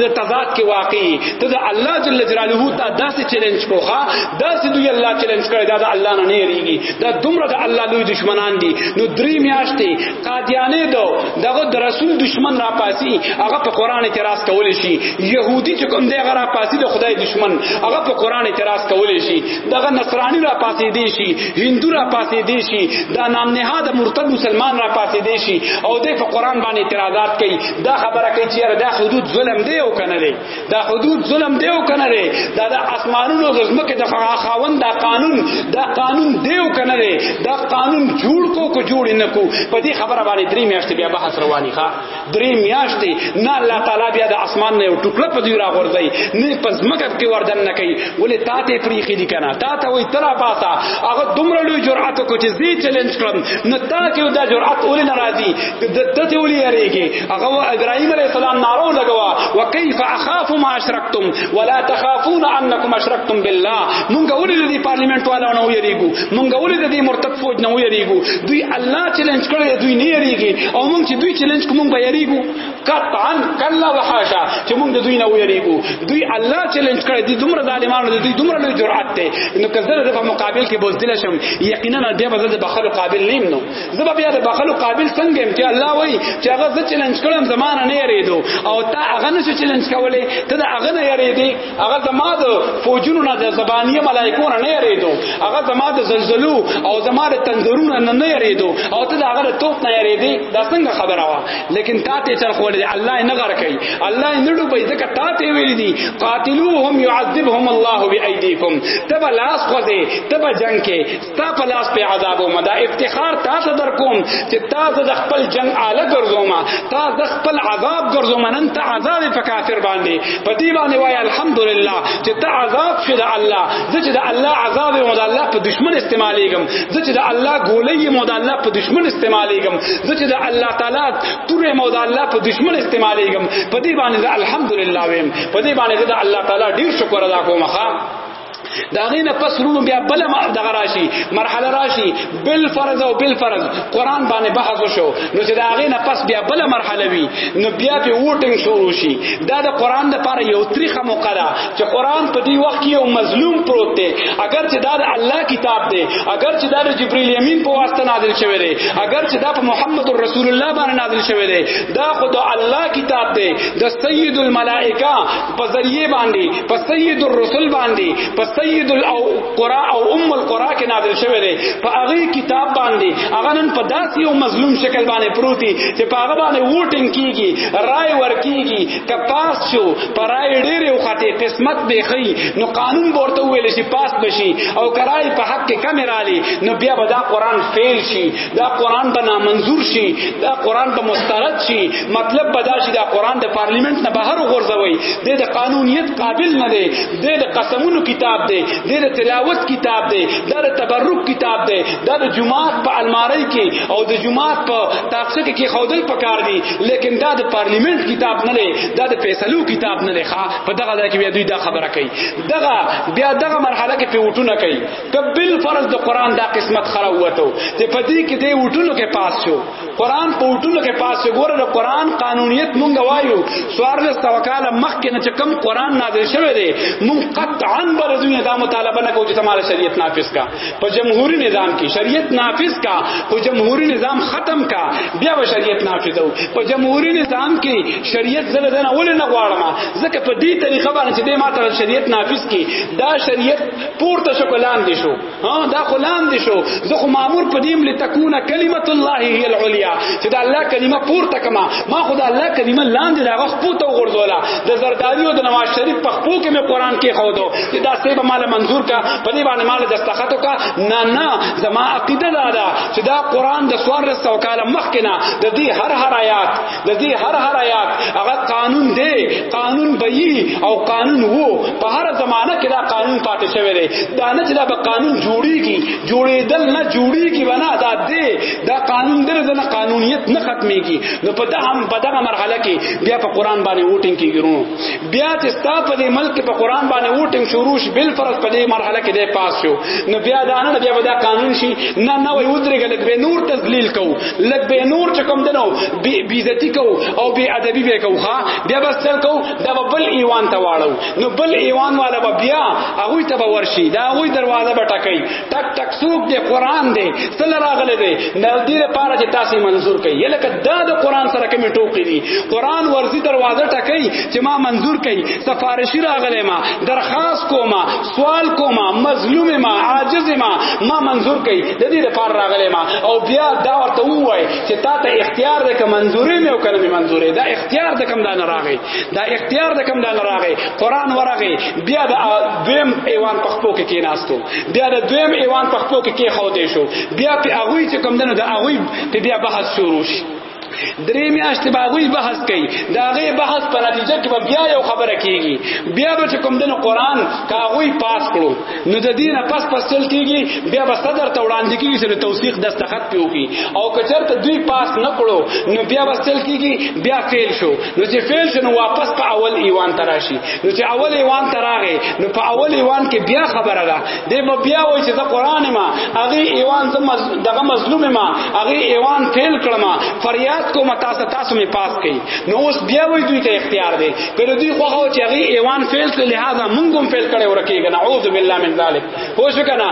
Speaker 4: د تضاد کې واقعي ته د الله جل جلاله ته داسې چیلنج کوخه داسې دوی الله چیلنج کړی دا د الله نه نه ریږي دا دومره د الله لوی دشمنان دي نو درې میاشتې قادیانه دو دغه د رسول دشمن را پاسی هغه په قران اعتراض کول شي يهودي چې کوم دغه را پاسی د خدای دشمن هغه په قران اعتراض کول شي دغه نصراني را پاسی دی شي هندو را پاسی دی شي دا نام نهاد مرتد مسلمان را پاسی دی شي او د په قران باندې اعتراضات کوي دا خبره کوي چې دا حدود ظلم دی او کنه دی دا حدود ظلم دیو کنه دی دا د اسمانونو د زمکه د خاوند دا قانون دا قانون دیو کنه دی دا قانون جوړ کو کو جوړ نه کو په دې خبره باندې درې میاشتې بیا بحث رواني ښا درې میاشتې نه الله تعالی بیا د اسمان نه یو ټوکړه په دې را غورځي نه په زمکه کې وردن نه کوي ولې تا ته پریخي دي کنه تا ته وای ترا پاسا هغه دومره لوی جرأت کو چې زی چیلنج کړم نو تا کې دا جرأت ولې ناراضي د ته ولې یریږي هغه ابراهيم عليه السلام نارو لګوا وكيف اخاف ما اشركتم ولا تخافون انكم اشركتم بالله مونږ ولې د دې پارلیمنت والو نه ویریګو مونږ ولې د دې مرتد فوج نه ویریګو دوی الله چیلنج کړی دوی نه یریږي او مونږ چې دوی چیلنج کوم به یریګو قطعا کلا وحاشا چې مونږ د دوی نه ویریګو دوی الله چیلنج کړی دي دومره ظالمانو دوی دومره لوی جرأت ته نو کزه د مقابل کې بوزدل شم یقینا دې بزد بخل قابل نیم نو زه بیا د بخلو قابل څنګه يم چې الله وایي چې هغه زه چیلنج کړم زمانه نه یریدو او تا هغه نشو چیلنج کولې ته دا هغه نه یریدي هغه زما د فوجونو نه د زبانیه ملائکو نه یریدو هغه زما د زلزلو او زما د تندرونو نه نه یریدو او ته دا هغه توپ نه یریدي دا څنګه خبره وا لیکن تا ته چر خولې الله نه غر کوي الله نه ډوبې ځکه تا ته ویل دي قاتلوهم يعذبهم الله بأيديكم تبا لاس خوځي تبا جنگ کې تا په لاس په عذاب او مدا افتخار تا ته در کوم چې تا د خپل جنگ آله ګرځوم تا د خپل عذاب ګرځوم نن ته عذاب په کافر باندې په دې باندې وای الحمدلله چې ته عذاب شې د الله زه چې د الله عذاب او د الله په دشمن استعمالېږم زه چې د الله ګولې مو د الله په دشمن استعمالېږم زه چې د الله تعالی تورې مو د الله په دشمن استعمالېږم په دې باندې الحمدلله ویم په دې باندې د الله تعالی ډیر شکر ادا کوم ښا دا غینه پس رونو بیا بل دغه راشي مرحله راشي بل فرض او بل فرض قران باندې بحث وشو نو چې دا غینه پس بیا بل مرحله وي نو بیا په ووټینګ شروع شي دا د قران د لپاره یو تاریخه موقع ده چې قران په دې وخت کې یو مظلوم پروت دی اگر چې دا د الله کتاب دی اگر چې دا د جبرئیل امین په واسطه نازل شوی دی اگر چې دا په محمد رسول الله باندې نازل شوی دی دا خو د الله کتاب دی د سید الملائکه په ذریعہ باندې په سید الرسل باندې په سید القرا او ام القرا کې نازل شوی دی په هغه کتاب باندې هغه نن په داسې یو مظلوم شکل باندې پروتي چې په هغه باندې ووټینګ کیږي رائے ورکیږي که پاس شو پر رائے ډېر یو خاطه قسمت به خي نو قانون ورته ویل شي پاس بشي او کرای په حق کې کم رالي نو بیا به دا قران فیل شي دا قران به نامنظور شي دا قران به مسترد شي مطلب بدا چې دا قران د پارلیمنت نه بهر غورځوي د د قانونیت قابل نه دی د د قسمونو کتاب دی د د تلاوت کتاب دی د د تبرک کتاب دی د د جمعات په الماری کې او د جمعات په تاخصه کې خودل پکار دی لیکن دا د پارلیمنت کتاب نه دی دا د فیصلو کتاب نه دی ښا په دغه ځای کې بیا دوی دا خبره کوي دغه بیا دغه مرحله کې پیوټونه کوي کبل فرض د قران دا قسمت خره وته چې په دې کې دې وټونو کې پاس شو قران په وټونو کې پاس ګوره د قران قانونیت مونږ وایو سوار له توکاله مخ کې نه چکم قران نازل شوی دی مونږ قطعا بر دنیا دا مطالبه نه کوو چې تمہاره شریعت نافذ کا په جمهوریت نظام کې شریعت نافذ کا په جمهوریت نظام ختم کا بیا به شریعت نافذ او په جمهوریت نظام کې شریعت زله نه ول نه غواړم ځکه په دې طریقه باندې چې دې ماته شریعت نافذ کی دا شریعت پورته شو کلان دي شو ها دا خو لاندې شو زه خو مامور په دې مل تکونه کلمت الله هي العليا چې دا الله کلمه پورته کما ما خو دا الله کلمه لاندې دا وخت پوته وغورځولا د زرداری او د نواز شریف په خپو کې مې قران کې خو دو چې دا سه به مال منظور کا په دې باندې مال دستخط کا نه نه زما عقیده دا ده چې دا قران د سوار سو کاله مخکنه د دې هر هر آیات د دې هر هر آیات هغه قانون دی قانون به او قانون وو په هر زمانہ کې دا قانون پاتې شوی دی دا نه چې دا به قانون جوړیږي جوړېدل نه جوړیږي بنا دا دی دا قانون دی دا قانونیت نه ختميږي نو په دغه هم په دغه مرحله کې بیا په قران باندې ووټینګ کیږي بیا چې ستا په دې ملک په قران باندې ووټینګ شروع شي بل فرض په دې مرحله کې دې پاس شو نو بیا دا نه بیا دا قانون شي نه نه وي ودرېګل به نور تذلیل کو لګ به نور چې کوم دنو بی عزتی کو او بی ادبی به کو ها بیا بس تل کو دا بل ایوان ته واړو نو بل ایوان والا بیا هغه ته ورشي دا هغه دروازه بټکې تک تک سوق دی قران دی سره راغله دی نو دې لپاره چې تاسو منظور کړئ یلکه دا د قران سره کومې ټوکې دي قران ورزي دروازه ټکې چې ما منظور کړئ سفارشي راغله ما درخواست کوما سوال کوما مظلوم ما عاجز ما ما منظور کړئ د دې لپاره راغله ما او بیا دا ورته وای چې تا ته اختیار ده که منظورې مې او کنه منظورې دا اختیار ده کوم دا نه راغی دا اختیار د کوم ډول راغی قران ورغی بیا د دویم ایوان په خپو کې کیناستو بیا د دویم ایوان په خپو کې کې خو دې شو بیا په هغه چې کوم دنو د هغه په بیا بحث شروع شي درې میاشتې به هغوی بحث کوي د هغې بحث په نتیجه کې به بیا یو خبره کیږي بیا به چې کوم دنو قرآن که هغوی پاس کړو نو د دینه پس پس چل کیږي بیا به صدر ته وړاندې کیږي چې توثیق دستخط پیوږي او کچرته دوی پاس نه کړو نو بیا به چل کیږي بیا فیل شو نو چې فیل شنو واپس په اول ایوان تراشي نو چې اول ایوان تراغه نو په اول ایوان کې بیا خبره ده د بیا وای چې د قران ما هغه ایوان زم دغه مظلوم ما هغه ایوان فیل کړم فریاد کوم تاسو تاسو می پاس کړي نو اوس بیا وای دوی ته اختیار دی کله دوی خو هغه چې هغه ایوان فیل ته لہذا مونږ هم فیل کړي ورکیږي نعوذ بالله من ذلک خو شو کنه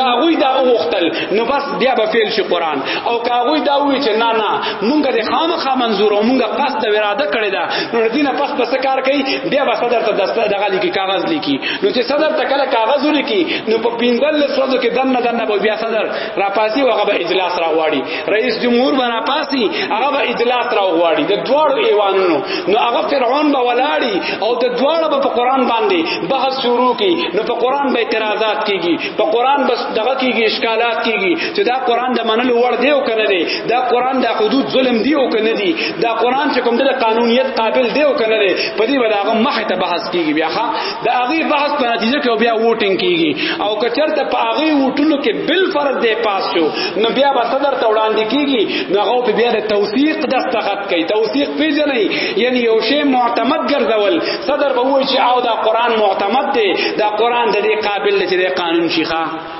Speaker 4: کاغوی دا اوختل نو بس بیا به فیل شي قران او کاغوی دا وی چې نه نه مونږ د خامخا منظور او مونږ پس د وراده کړی دا نو دینه پس پس کار کوي بیا به صدر ته دسته دغه لیکي کاغذ لیکي نو چې صدر ته کله کاغذ لیکي نو په پینځل سوځو کې دنه دنه به بیا صدر را پاسي وغه به اجلاس را واړي رئیس جمهور برا پاسی هغه به اجلاس راو غواړي د دواړو ایوانونو نو هغه فرعون به ولاړی او د دواړو به په قران باندې بحث شروع کی نو په قران به اعتراضات کیږي په قران بس دغه کیږي اشکالات کیږي چې دا قران د منلو وړ دی او کنه دی دا قران د حدود ظلم دی او کنه دی دا قران چې کوم د قانونیت قابل دی او کنه دی په دې ولاغه مخه ته بحث کیږي بیا ښا د هغه بحث په نتیجه کې بیا ووټینګ کیږي او کچرته په هغه ووټونو کې بل فرض دی پاس شو نو بیا به صدر ته وړاندې کیږي نو هغه په بیا د توثیق دستخط کوي توثیق پیژنې یعنی یو شی معتمد ګرځول صدر به وایي چې او دا قران معتمد دی دا قران د دې قابل دی چې قانون شيخه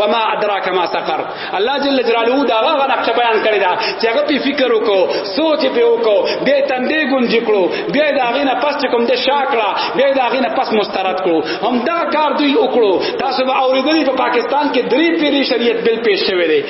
Speaker 4: وما ادراک ما سقر الله جل جلاله دا هغه نقشه بیان کړی دا چې هغه په فکر وکړو سوچ په وکړو د تندې ګونج کړو به دا غینه پس کوم د شاکړه به دا غینه پس مسترد کړو هم دا کار دوی وکړو تاسو به اوریدلی په پاکستان کې درې پیری شریعت بل پیش شوی دی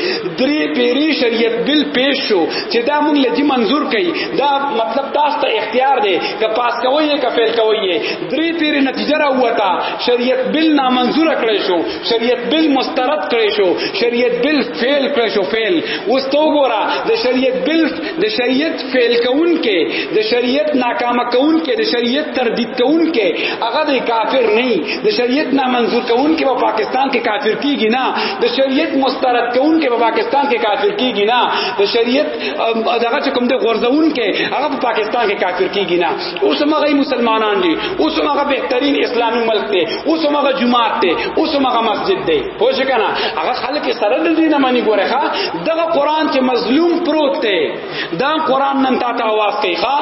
Speaker 4: درې پیری شریعت بل پیش شو چې دا مونږ لږی منزور کړي دا مطلب تاسو ته اختیار دی که پاس کوی که فیل کوی درې پیری نتیجه راوته شریعت بل نامنزور کړی شو شریعت بل مسترد کړی شو شریعت بل فیل کړی شو فیل اوس تو ګورا د شریعت بل د شریعت فیل کون کې د شریعت ناکامه کون کې د شریعت تردید کون کې هغه د کافر نه د شریعت نامنظور کون کې په پاکستان کې کافر کیږي نه د شریعت مسترد کون کې په پاکستان کې کافر کیږي نه د شریعت دغه کوم د غرزون کې هغه په پاکستان کې کافر کیږي نه اوس مغه مسلمانان دي اوس مغه بهترین اسلامي ملک دی اوس مغه جماعت دی اوس مغه مسجد دی خو څه کنه هغه خلک سره د دې نه مانی ګوره ښا دغه قران چې مظلوم پروت دی دا قران نن تاسو आवाज کوي ښا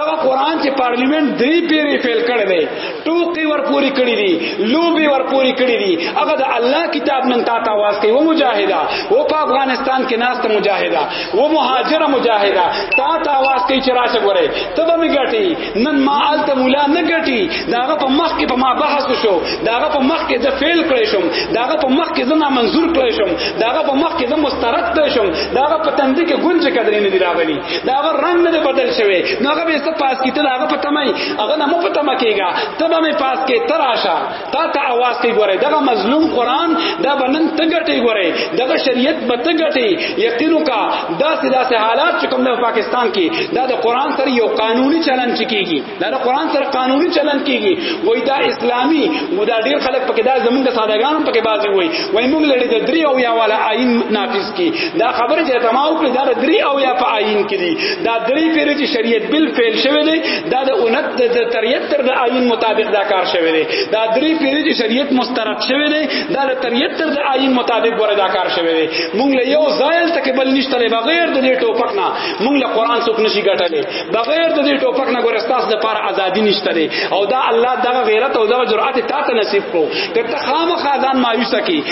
Speaker 4: دغه قران چې پارلیمنت درې پیری فیل کړی دی ټوکی ورپوري کړی دی لوبي ورپوري کړی دی هغه د الله کتاب نن تاسو आवाज کوي و مجاهده و په افغانستان کې ناست مجاهده و مهاجر مجاهدا تا ته आवाज کوي چې راشه غوري ته به می ګټي نن ما آلت مولا نه ګټي داغه په مخ کې په ما بحث شو داغه په مخ کې زه فیل کړی شم داغه په مخ کې زه نه منظور کړی شم داغه په مخ کې زه مسترد کړی شم داغه په تند کې ګونځ کډرې نه دی راغلی داغه رنگ نه بدل شوی نو هغه به ست پاس کیته داغه په تمای هغه نه مو په تمکیږي ته به می پاس کې تراشه تا ته आवाज کوي ګوره دغه مظلوم قران دا بنن تګټي ګوره دغه شریعت به تګټي یقینو کا دا سدا سه حالات چې کوم د پاکستان کې دا د قران سره یو قانوني چلن کیږي دا د قران سره قانوني چلن کیږي وای دا اسلامي ودا ډیر خلک پکې دا زمونږ سادهګان پکې بازي وای وای موږ لړې د درې او یا والا آئین نافذ کی دا خبر چې تما او کړی دا درې او یا په آئین کې دي دا درې پیری چې شریعت بل فعل شوی دی دا د 69 د آئین مطابق دا کار شوی دی دا درې پیری چې شریعت مسترد شوی دی دا د 73 د آئین مطابق ور دا کار شوی دی مونږ له یو ځایل تک بل نشته بغیر د دې ټوپک نه مونږ له قران څخه نشي ګټلې بغیر د دې ټوپک نه ګور استاس د پار ازادي نشته او دا الله دغه غیرت او دغه جرأت تا ته نصیب کو کته خامخا ځان مایوسه کی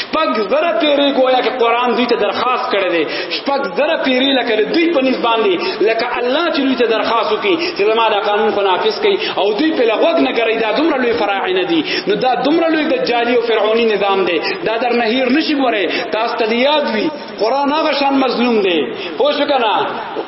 Speaker 4: شپږ زره پیری گویا کې قران دوی ته درخواست کړی دی شپږ زره پیری لکه دوی په نس باندې لکه الله چې دوی ته درخواست وکړي چې زما دا قانون خو نافذ کړي او دوی په لغوګ نه کوي دا دومره لوی فراعنه دي نو دا دومره لوی دجالی او فرعونی نظام دی دا در نهیر نشي ګوره تاسو ته یاد وي قران هغه شان مظلوم دی پوه شو کنه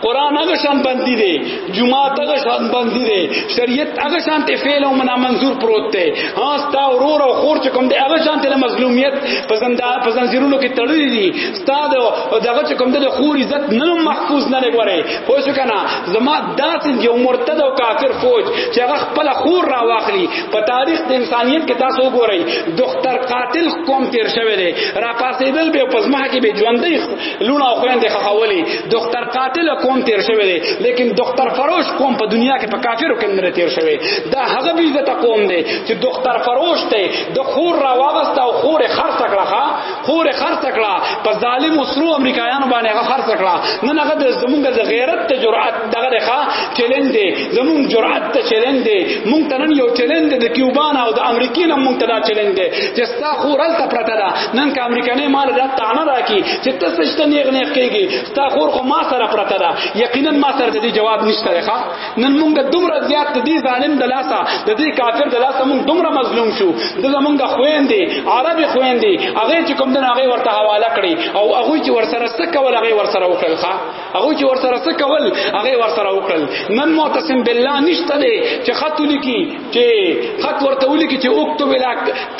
Speaker 4: قران هغه شان بندي دی جمعه هغه شان بندي دی شریعت هغه شان ته فعل او منا منظور پروت دی ها ستا ورور او خور چې کوم دی هغه شان ته مظلومیت پسنده پسنځیرونو کې تړلې دي ستا دغه چې کوم دی خور عزت نه محفوظ نه لګوري پوه شو کنه زما داسې یو مرتد او کافر فوج چې هغه خپل خور را واخلي په تاریخ د انسانیت کې تاسو وګورئ دختر قاتل کوم تیر شوی دی را پاسېدل به په ځمه کې به ژوندۍ لونه او خويندې خخولې دختر قاتل کوم تیر شوی دی لیکن دختر فروش کوم په دنیا کې په کافرو کې نه تیر شوی دا هغه به عزت قوم دی چې دختر فروش ته د خور را واغسته او خور خرڅ کړه خور خرڅ کړه په ظالم وسرو امریکایانو باندې هغه خرڅ کړه نن هغه د زمونږ د غیرت ته جرأت دغه ښه چیلنج دی زمونږ جرأت ته چیلنج دی مونږ ته نن یو چیلنج دی د کیوبان او د امریکې نه مونږ ته دا چیلنج دی چې ستا خور هلته پرته ده نن که امریکانې مال دا تانه راکړي چې ته څه شته نیغ نیغ کېږي ستا خور خو ما سره پرته ده یقینا ما سره د دې جواب نشته ښه نن موږ دومره زیات دي ظالم د لاسه د دې کافر د لاسه موږ دومره مظلوم شو د زمونږ خويندې عربي خويندې هغه چې کوم دن هغه ورته حواله کړي او هغه چې ورسره څه کول هغه ورسره وکړل ښا هغه چې ورسره څه کول هغه ورسره وکړل نن معتصم بالله نشته دی چې خط لیکي چې خط ورته ولیکي چې اكتب الى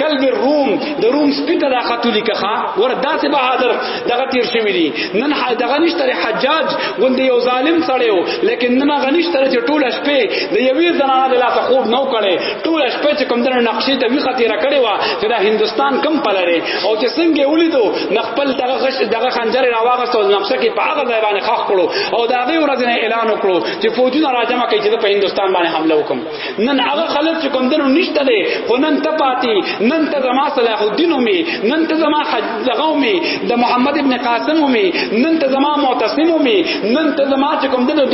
Speaker 4: قلب الروم د روم سپیته دا خط ولیکه ښا ور داسې بهادر دغه تیر شوی دی نن دغه نشته حجاج غوند یو ظالم سړی و لیکن نن هغه نشته چې ټول شپه د یوې زنانه د لاسه خوب نو کړي ټول شپه چې کوم درنه نقشې ته وی خطر کړي وا چې دا هندستان کم پلره او چې څنګه ولیدو نخپل دغه غش دغه خنجر راواغستو نقشه کې پاغه ځای باندې خخ کړو او دا غي ورځ نه اعلان وکړو چې فوجونه راجمه کوي چې په هندستان باندې حمله وکړي نن هغه خلک چې کوم دنو نشته دی خو نن ته پاتې نن ته زما صلاح الدین می نن ته زما دغه می د محمد ابن قاسم می نن ته زما معتصم می نن ته زما چې کوم دنو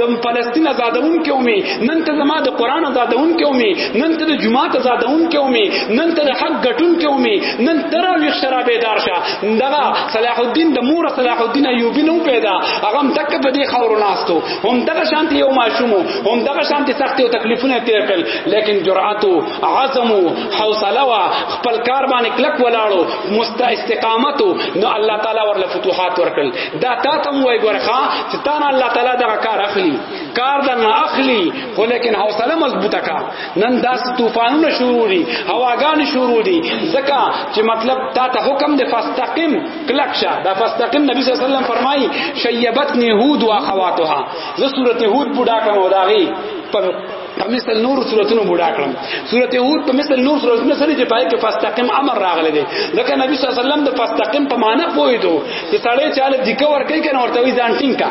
Speaker 4: د فلسطین آزادون کې می نن ته زما د قران آزادون کې می نن ته د جماعت آزادون کې می نن ته د حق ګټون کې می نن تر وی شراب دار شه دغه صلاح الدین د مور صلاح الدین ایوبی نو پیدا هغه تک په دې خاور ناستو هم دغه شانتي یو ماشوم هم دغه شانتي سخت او تکلیفونه تیر کړل لیکن جرأت او عزم او حوصله وا خپل کار باندې کلک ولاړو مست استقامت نو الله تعالی ورله فتوحات ورکړل دا تا ته وای ګورخه چې تا نه الله تعالی دغه کار اخلي کار د نه اخلي خو لیکن حوصله مضبوطه کا نن داس طوفانونه شروع دي هواګان شروع دي ځکه چې مطلب تا ته حکم دی فاستقم کلک شه دا فاستقم نبی صلی الله علیه وسلم فرمایي شیبتنی هود واخواتها زه سورته هود بوډا کوم او داغي په په مثل نور صورتونو بوډا کړم سورته هود په مثل نور صورتونو سره چې پای کې فاستقم امر راغلی دی ځکه نبی صلی الله علیه وسلم د فاستقم په معنی پوهیدو چې سړی چاله دیکه ور کوي کنه ورته وی ځان ټینګ کا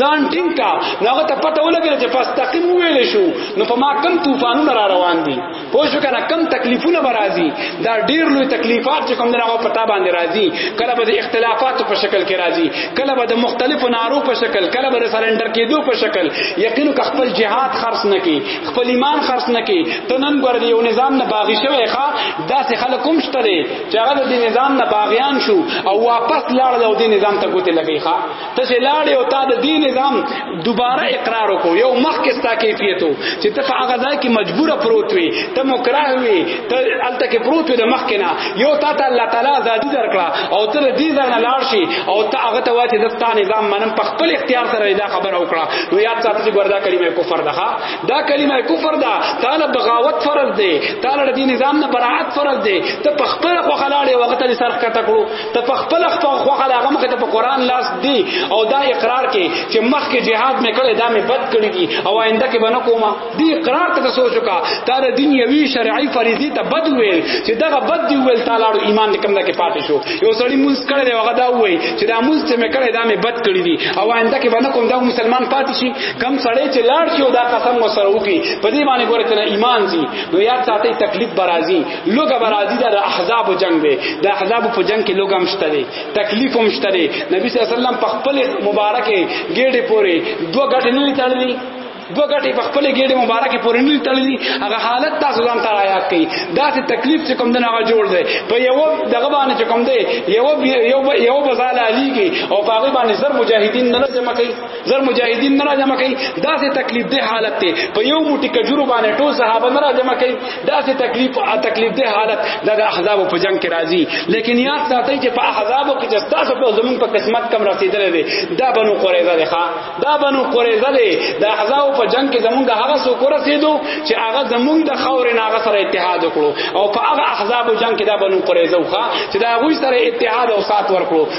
Speaker 4: ځان ټینګ کا نو هغه ته پته ولګی چې فاستقم ویل شو نو په ما کم طوفانونه را روان دي پوه شو کنه کم تکلیفونه برازي دا ډیر لوی تکلیفات چې کوم نه هغه پتا باندې راځي کله به د اختلافاتو په شکل کې راځي کله به د مختلفو نارو په شکل کله به د سرندر کېدو په شکل یقینا که خپل جهاد خرڅ نه کی خپل ایمان خرڅ نه کی ته نن ګور دی یو نظام نه باغی شوی ښا داسې خلک کوم شته دی چې هغه د نظام نه باغیان شو او واپس لاړل او د نظام ته ګوتې لګی ښا ته چې لاړې او تا د دین نظام دوباره اقرار وکړو یو مخ کې ستا کیفیت وو چې ته هغه ځای کې مجبور پروت وي ته مکراه وي ته الته کې پروت وي د مخ کې نه یو تا ته الله تعالی ازادي درکړه او ته دې ځای نه لاړ شي او ته هغه ته واچې د ستا نظام منم په خپل اختیار سره دا خبره وکړه نو یاد ساتي چې ګوردا کلمه کفر ده دا کلمه کفر ده تعالی بغاوت فرض دی تعالی د دین نظام نه برائت فرض دی ته په خپل خو خلاړې وخت لري سرخ کته کړو ته په خپل خپل خو هغه مخ ته په قران لاس دی او دا اقرار کې چې مخ کې جهاد مې کړی دا مې بد کړی دي او آینده کې بنه کومه دی اقرار ته سوچ وکا تا د دین یوی شرعي فریضه ته بد ویل چې دغه بد دی ویل تعالی ایمان دې کمنه کې پاتې شو یو سړی مونږ کړی دی هغه دا وایي چې دا مونږ چې مې کړی دا مې بد کړی دي او آینده کې بنه کوم دا مسلمان پاتې شي کم سړی چې لاړ شي او دا قسم وسره وکي په دې باندې ګوره کنه ایمان زی نو یاد ساتي تکلیف برازي لوګه برازي د احزاب جنگ دی د احزاب په جنگ کې لوګه مشته دی تکلیف مشته دی نبی صلی الله علیه وسلم په خپل مبارکه ګېډه پورې دوه غټې نه تړلې دو غټي په خپل ګډه مبارکه پورې نه تړلې هغه حالت تاسو ځان ته رايات کړي دا څه تکلیف چې کوم دغه جوړ دی په یو دغه باندې چې کوم دی یو یو یو بزاله علی کې او په هغه باندې زر مجاهدین نه جمع کوي زر مجاهدین نه راځم کوي دا سه تکلیف ده حالت ته په یو موټی کجورو باندې ټول صحابه نه راځم کوي دا سه تکلیف ا تکلیف ده حالت د احزاب په جنگ کې راځي لیکن یاد ساتي چې په احزاب کې چې تاسو په زمون په قسمت کم رسیدل دي دا بنو قریظه ده ښا دا بنو قریظه ده د احزاب په جنگ کې زمونږ هغه سو کو رسیدو چې هغه زمونږ د خور نه هغه سره اتحاد وکړو او په هغه احزاب جنگ کې دا بنو قریظه وخا چې دا غوي سره اتحاد او سات ورکړو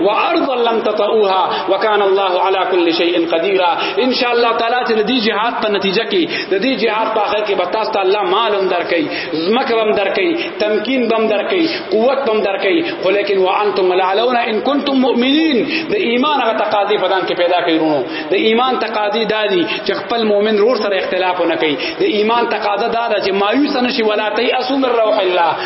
Speaker 4: وارضا لم تطئوها وكان الله على كل شيء قدير ان شاء الله تعالی چې د دې جهاد په نتیجه کې د دې جهاد په اخر کې به تاسو ته الله مال هم درکړي زمکه هم درکړي تمکین هم درکړي قوت هم درکړي خو لیکن وانتم لعلون ان كنتم مؤمنين د ایمان هغه تقاضي په دان کې پیدا کوي ورونو د ایمان تقاضي دادي چې خپل مؤمن رور سره اختلاف نه کوي د ایمان تقاضا دا ده چې مایوس نشي ولا تي اسو من روح الله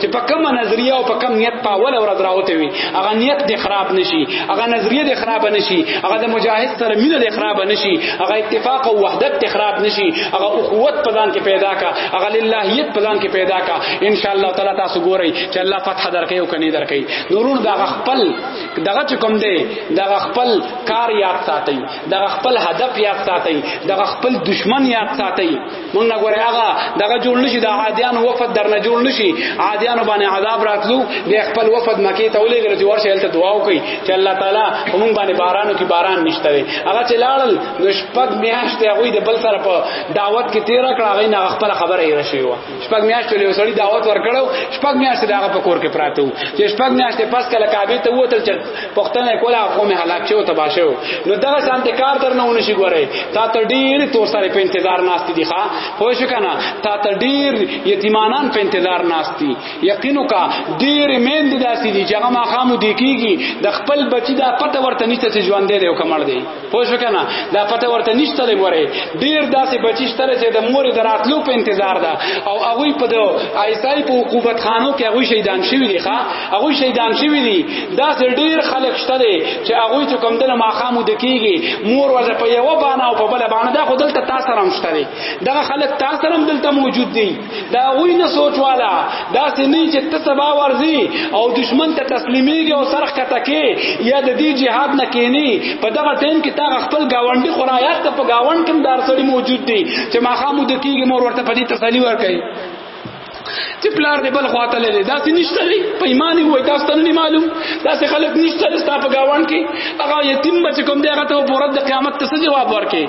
Speaker 4: چې په کومه نظریه او په کوم نیت په اول ورځ راوته وي هغه نیت د خراب نشي هغه نظریه د خراب نشي هغه د مجاهد سره مینه د خراب نشي هغه اتفاق او وحدت د خراب نشي هغه اخوت په ځان کې پیدا کا هغه للهیت په ځان کې پیدا کا ان شاء الله تعالی تاسو ګورئ چې الله فتح درکې او کني درکې نورون دا خپل دغه چې کوم دی دغه خپل کار یاد ساتي دغه خپل هدف یاد ساتي دغه خپل دشمن یاد ساتي مونږ نه غواړي هغه دغه جوړ نشي د عادیانو وفد درنه جوړ نشي عادیانو باندې عذاب راتلو بیا خپل وفد مکه ته ولېږل چې ورشه هلته دعا وکړي چې الله تعالی مونږ باندې بارانو کې باران نشته وي هغه چې لاړل نو شپږ میاشتې هغه د بل سره په دعوت کې تیر کړه هغه نه خپل خبره یې راشي و شپږ میاشتې له سړي دعوت ورکړو شپږ میاشتې دغه په کور کې پراته و چې شپږ میاشتې پس کله کعبه ته ووتل چې پښتنه کوله خو مې هلاک شو تبا شو نو دغه شانت کار درنه ونه شي ګورای تا ته ډیر تور سره په انتظار ناشتي دي ښا خو شو کنه تا ته ډیر یتیمانان په انتظار ناشتي یقینو کا ډیر مند داسې دي چې هغه ما خامو دی کیږي د خپل بچی دا پته ورته نشته چې ژوند دی او کمړ دی پوه شو کنه دا پته ورته نشته دی ګوره ډیر داسې بچی شته چې د مور د راتلو په انتظار ده او هغه په د ایسای په حکومت خانو کې هغه شهیدان شوی دی ښا هغه شهیدان شوی دی دا ډیر خلک شته دی چې هغه چې کوم دنه ماخامو د کیږي مور وځ په یو باندې او په بل باندې دا خو دلته تاسو رم شته دی دا خلک تاسو رم دلته موجود دي دا غوی نه سوچ والا دا سنی چې ته سبا ورزي او دشمن ته تسلیمیږي او سرخ کته کې یا د دې جهاد نه کینی په دغه ټیم کې تا خپل گاونډي خورایات ته په گاوند کې دار سړی موجود دی چې ماخامو د کیږي مور ورته په دې تسلی ورکړي چې پلار دې بل خواته لري دا څه نشته لري په ایمان وي دا ستنه نه معلوم دا څه خلک نشته لري ستاسو په گاوند کې هغه یتیم بچ کوم دی هغه ته پورت د قیامت څه جواب ورکړي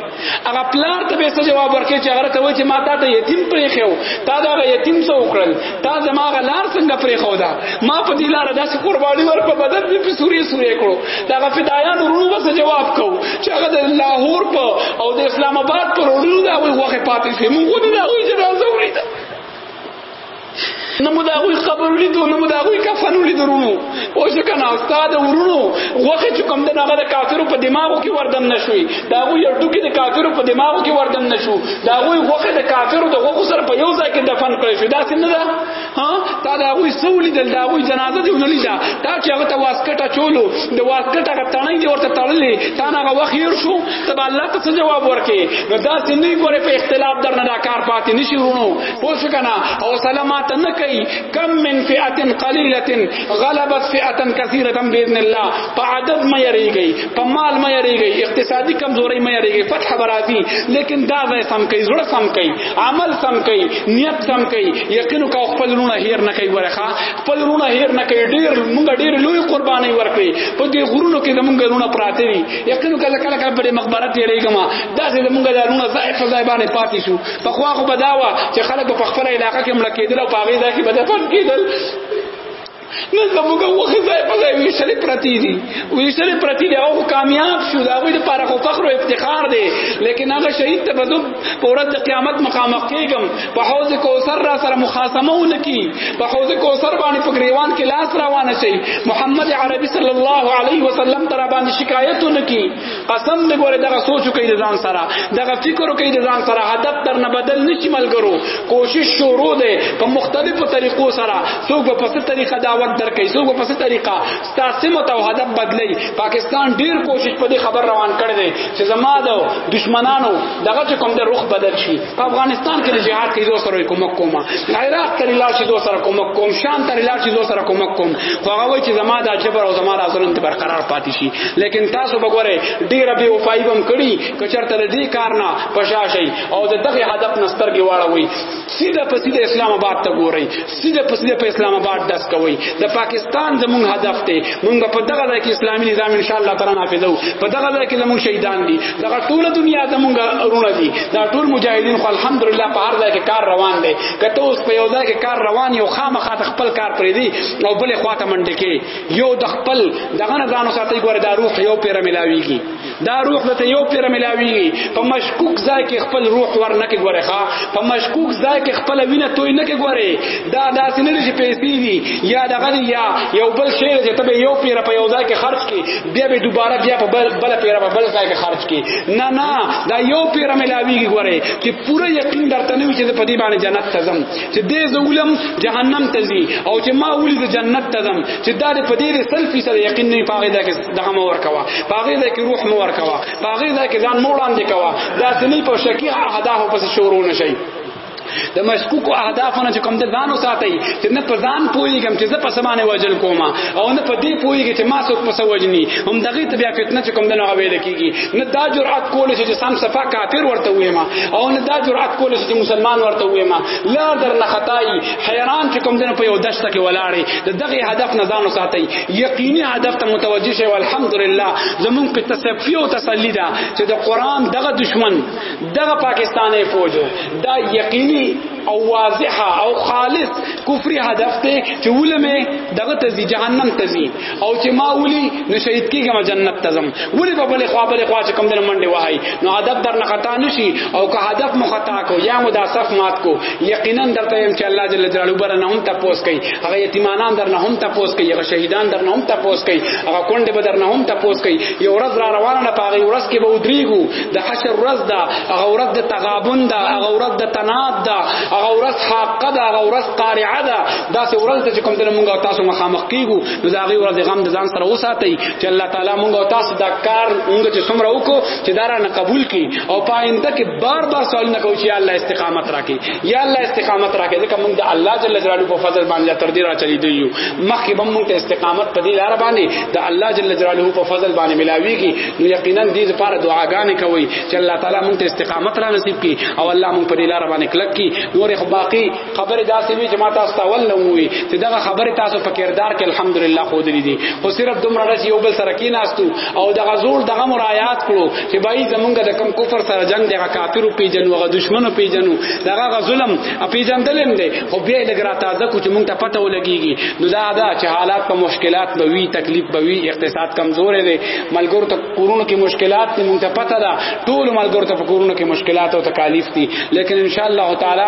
Speaker 4: هغه پلار ته به څه جواب ورکړي چې هغه ته وایي چې ما تا ته یتیم پرې خو تا دا یتیم څو وکړل تا زما غلار څنګه پرې خو دا ما په دې لار داسې قرباني ور په بدن دې په سوري سوري کړو دا غ فدایان ورونو به څه جواب کو چې هغه د لاهور په او د اسلام آباد پر ورونو دا وایي وخت پاتې سي موږ نه دا وایي چې راځو نه مو دا غوي قبر لیدو نه مو دا غوي کفن لیدو نو او چې کنه استاد ورونو غوخه چې کوم د هغه د کافرو په دماغو کې وردن نشوي دا غوي یو ټکی د کافرو په دماغو کې وردن نشو دا غوي غوخه د کافرو د غوخو سره په یو ځای کې دفن کړی شو دا څنګه ده ها تا دا غوي سولې دل دا غوي جنازه دی ونلی دا تا چې هغه ته واسکټه چولو د واسکټه هغه تڼې دی ورته تړلې تا هغه وخت یې شو ته الله ته جواب ورکې نو دا څنګه ګوره په اختلاف درنه دا کار پاتې نشي ورونو پوښ کنا حوصله ما ته نه کوي کم من فئه قليله غلبت فئه كثيره باذن الله په عدد مې یریږي په مال مې یریږي اقتصادي کمزوري مې یریږي فتح برازي لیکن دا ځای سم کوي زړه سم کوي عمل سم کوي نیت سم کوي یقین کو خپل رونه هیر نه کوي ورخه خپل رونه هیر نه کوي ډیر مونږ ډیر لوی قرباني ورکړي په دې غرونو کې زمونږ رونه پراته دي یقین کله کله کله په مقبره تیریږم دا زمونږ د رونه ځای په ځای باندې پاتې شو په خوا خو بداوا چې خلک په خپل علاقې کې مړ کېدل او پاغې ځای کې بدفن کېدل نه زموږ وخت ځای په ځای ویشلې پرتی دي ویشلې پرتی دي او کامیاب شو دا غوي د پاره خو فخر او افتخار دی لیکن هغه شهید ته بدو په ورځ د قیامت مقام کېږم په حوض کوثر را سره مخاصمه ونکي په حوض کوثر باندې په گریوان کې لاس روانه شي محمد عربي صلی الله علیه وسلم تر باندې شکایت ونکي قسم دې ګوره دغه سوچ کوي د ځان سره دغه فکر کوي د ځان سره هدف تر نه بدل نشي ملګرو کوشش شروع ده په مختلفو طریقو سره څوک په څه طریقه دعوت درکې څوک په څه طریقه ستاسو مت او هدف بدلی پاکستان ډیر کوشش په دې خبر روان کړی دی چې زما د دشمنانو دغه کوم د رخ بدل شي په افغانستان کې جهاد کې دوه سره کومک کوم عراق کې لاړ شي دوه سره کومک کوم شام ته لاړ شي دوه سره کومک کوم خو هغه وایي چې زما د جبر او زما د ظلم ته برقرار پاتې شي لیکن تاسو وګوره ډیر به وفای بم کړي کچرته دې کار نه پشا شي او د دغه هدف نسترګي واړوي سیده په سیده اسلام آباد ته ګوري سیده په سیده په اسلام آباد داس کوي د پاکستان زموږ هدف دی موږ په دغه ځای کې اسلامي نظام ان شاء الله تعالی نافذو په دغه ځای کې زموږ شهیدان دي دغه ټول دنیا زموږ ورونه دي دا ټول مجاهدین خو الحمدلله په هر ځای کې کار روان دی کته اوس په یو ځای کې کار روان یو خامخا خپل کار پرې دی او بلې خواته منډه کې یو د خپل دغه نه ځانو ساتي ګوره دا روح یو پیر ملاویږي دا روح ته یو پیر ملاویږي په مشکوک ځای کې خپل روح ورنه کې ګوره ښا په مشکوک ځای کې خپل وینه توی نه کې ګوره دا داسې نه لږه پیسې دي یا دغه یا یو بل شی چې ته یو پیر په یو ځای کې خرج کې بیا به دوباره بیا په بل بل پیر په بل ځای کې خرج کې نه نه دا یو پیر ملاویږي ګوره چې پوره یقین درته نه وي چې په دې باندې جنت ته ځم چې دې زولم جهنم ته ځي او چې ما ولې د جنت ته ځم چې دا په دې 100% یقین نه پاغې دا کې دغه مو ورکوا باغې ده کې روح مو ورکوا باغې ده کې ځان مو وړاندې کوا دا سنې په شکی اهداف پس شروع نشي د مشکوک اهدافونه چې کوم د ځان وساتي چې نه په ځان پويږم چې زه په سمانه وجل کوم او نه په دې پويږي چې ما څوک په وجني هم دغه ته بیا فتنه چې کوم د نو ویل کیږي نه دا جرأت کول چې سم صفه کافر ورته وېما او نه دا جرأت کول چې مسلمان ورته وېما لا در نه خدای حیران چې کوم دنه په یو دشت کې ولاړې د دغه هدف نه ځان ساتي یقیني هدف ته متوجه شي الحمدلله زمون په تصفیه او تسلی ده چې د قران دغه دشمن دغه پاکستاني فوج دا یقیني او واضحه او خالص کفر هدف ته چې ولمه دغه تزي جهنم تزي او چې ما ولي نو شهید کیږم جنت ته ځم ولي په بل خوا بل خوا چې کوم دل منډه وای نو هدف در نه خطا نشي او که هدف مو خطا کو یا مو دا صف مات کو یقینا درته يم چې الله جل جلاله بر نه هم تاسو کوي هغه یتیمانان در نه هم تاسو کوي هغه شهیدان در نه هم تاسو کوي هغه کونډه به در نه هم تاسو کوي یو ورځ را روانه نه پاغي ورځ کې به ودریګو د حشر ورځ دا هغه ورځ د تغابن دا هغه ورځ د تناد دا هغه ورځ حق دا هغه ورځ قارعه دا دا سه ورځ ته کوم دنه مونږ او تاسو مخامخ کیږو نو دا غي ورځ غم د ځان سره وساتئ چې الله تعالی مونږ او تاسو دا کار مونږ چې څومره وکړو چې دا را نه قبول کړي او پاینده کې بار بار سوال نه کوي چې الله استقامت راکړي یا الله استقامت راکړي ځکه مونږ د الله جل جلاله په فضل باندې تر دې را چلی دی یو مخکې به مونږ ته استقامت په دې لار باندې د الله جل جلاله په فضل باندې ملاويږي نو یقینا دې لپاره دعاګانې کوي چې الله تعالی مونږ ته استقامت را نصیب کړي او الله مونږ په دې لار باندې کلک کړي نور خو باقی خبره داسې وی چې ما تاسو ته اول نه وی چې دغه خبره تاسو په کردار کې الحمدلله خو دې دي خو صرف دومره رس یو بل سره کې ناستو او دغه زور دغه مرایات کړو چې بای زمونږ د کم کفر سره جنگ دغه کافرو پیجنو هغه دشمنو پیجنو دغه ظلم پیجندلم دی خو بیا لګ را تازه کو چې مونږ ته پته ولګيږي نو دا دا چې حالات په مشکلات به وی تکلیف به وی اقتصاد کمزور دی ملګرو ته کورونو کې مشکلات دي مونږ ته پته ده ټول ملګرو ته په کورونو کې مشکلات او تکالیف دي لیکن ان شاء الله تعالی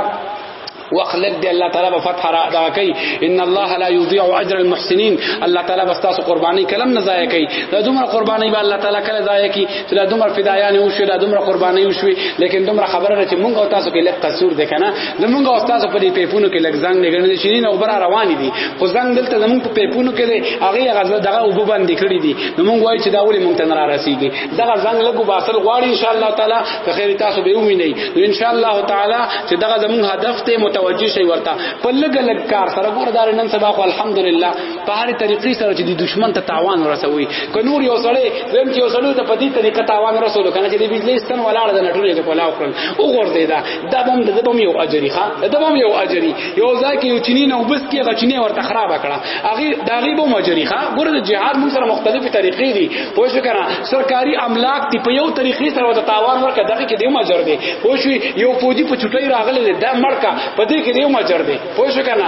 Speaker 4: وخت لګ دی الله تعالی به فتح را ادا کوي ان الله لا یضيع اجر المحسنین الله تعالی بس تاسو قرباني کلم نه ضایع کوي دا دومره قرباني به الله تعالی کله ضایع کوي چې دا دومره فدایان او شو دا دومره قرباني او شو لیکن دومره خبره ده چې مونږ او تاسو کې لږ قصور ده کنه زمونږ او تاسو په دې پیپونو کې لږ زنګ نه ګڼل شي نه اوبره روان دي خو زنګ دلته زمونږ په پیپونو کې دی هغه غزه دغه وب باندې کړی دي نو مونږ وایو چې دا ولې مونږ ته نه را رسیږي دغه زنګ لګو باسل غواړي ان شاء الله تعالی که خیر تاسو به ووینئ نو ان شاء الله تعالی چې دغه زموږ هدف ته متوجه شي ورته په لګ لګ کار سره ګور دار نن سبا خو الحمدلله په هر طریقې سره چې د دشمن ته تاوان ورسوي که نور یو سړی زم چې یو سړی ته په دې طریقه تاوان ورسول کنه چې د بجلی ستن ولاړ د نټولې کې پلاو کړل او ورته دا دا بم د بم یو اجری ښا د بم یو اجری یو ځکه یو چینی نو بس کې غچنی ورته خراب کړه هغه د هغه به مجری ښا ګوره د جهاد موږ سره مختلفې طریقې دي پوه شو کنه سرکاري املاک دی په یو طریقې سره د تاوان ورکه دغه کې دی مجر دی پوه شو یو فوجي په چټۍ راغله د مړکا په دې کې دی مجر دی پوه شو کنه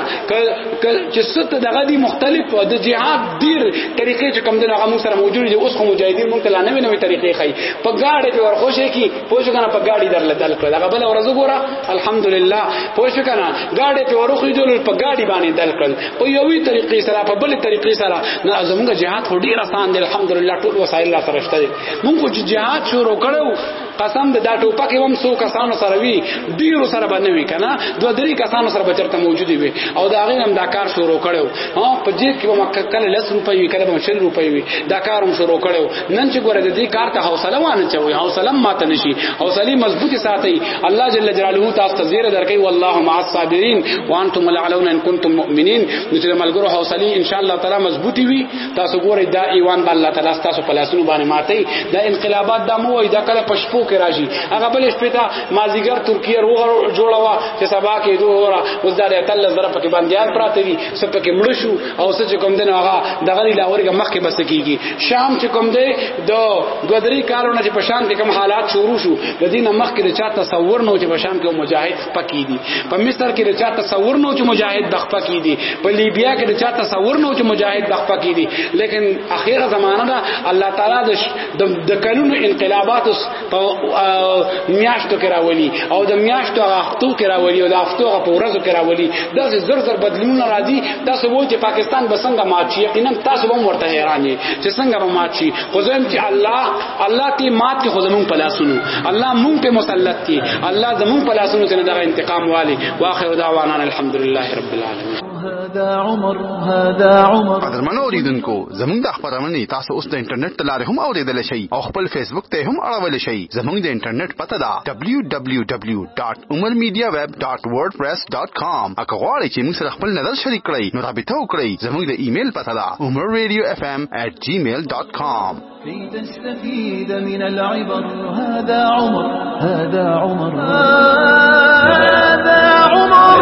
Speaker 4: چې ست دغه دی مختلف د جهاد ډیر طریقې چې کوم دغه موږ سره موجود دي اوس خو مجاهدین موږ ته لانه نوې طریقې خای په گاډي په ورخوشې کې پوه شو کنه په گاډي درل دل کړ دغه بل ورځ ګوره الحمدلله پوه شو کنه گاډي په ورخوې دل په گاډي باندې دل کړ په یوې طریقې سره په بلې طریقې سره نو زموږ جهاد خو ډیر آسان دی الحمدلله ټول وسایل لا سره شته موږ خو جهاد شروع کړو قسم د دا ټوپک هم سو کسانو سره وی ډیر سره باندې وی کنه دوه درې کسانو سره بچرته موجود وي او دا غین هم دا کار شروع کړو ها په جیب کې مکه کله 10 روپۍ وی کله 20 روپۍ وی دا کار هم شروع کړو نن چې ګوره د دې کار ته حوصله وانه چوي حوصله ماته نشي حوصله مضبوطه ساتي الله جل جلاله تاسو ته زیره درکې والله مع الصابرین وانتم الاعلون ان کنتم مؤمنین نو چې ملګرو حوصله ان شاء الله تعالی مضبوطی وي تاسو ګوره دا ایوان به الله تعالی تاسو په لاسونو باندې ماتي دا انقلابات دا مو دا کله پښپو کې راځي هغه بل شپه ته مازیګر ترکیه روغ جوړوا چې سبا کې دوه ورا اوس دا د تل زره پکې باندې پراته دي سپکه مړ شو او څه چې کوم دی نو هغه دغه له اورګه مخکې بس کیږي شام چې کوم دی د دوه درې کارونه چې په شام کې کوم حالات شروع شو د دین مخکې د چا تصور نو چې په شام کې مجاهد پکې دي په مصر کې د چا تصور نو چې مجاهد د پکې دي په لیبیا کې د چا تصور نو چې مجاهد د پکې دي لیکن اخیره زمانہ دا الله تعالی د د کلونو انقلابات په میاشتو کې راولي او د میاشتو هفتو کې راولي او د هفتو په ورځو کې راولي دا زر زر بدلونونه راځي دا څه وایي چې پاکستان به څنګه مات شي یقینا تاسو به ورته حیران یې چې څنګه به مات شي خو زم چې الله الله تی مات کې خو زمون په لاسونو الله مونږ په مسلط دي الله زمون په لاسونو چې دغه انتقام والي واخر دعوانا الحمدلله رب العالمین
Speaker 3: قدرمنو اوریدونکو زموږ د خبرونه تاسو اوس د انټرنیټ ته لارې هم اوریدل شئ او خپل فیسبوک ته هم اړول شئ زموږ د انټرنیټ پته دا www.umarmediaweb.wordpress.com اګه غواړئ چې موږ سره خپل نظر شریک کړئ نو رابطه وکړئ زموږ د ایمیل پته دا umarradiofm@gmail.com
Speaker 2: لتستفيد من العبر هذا عمر هذا عمر هذا عمر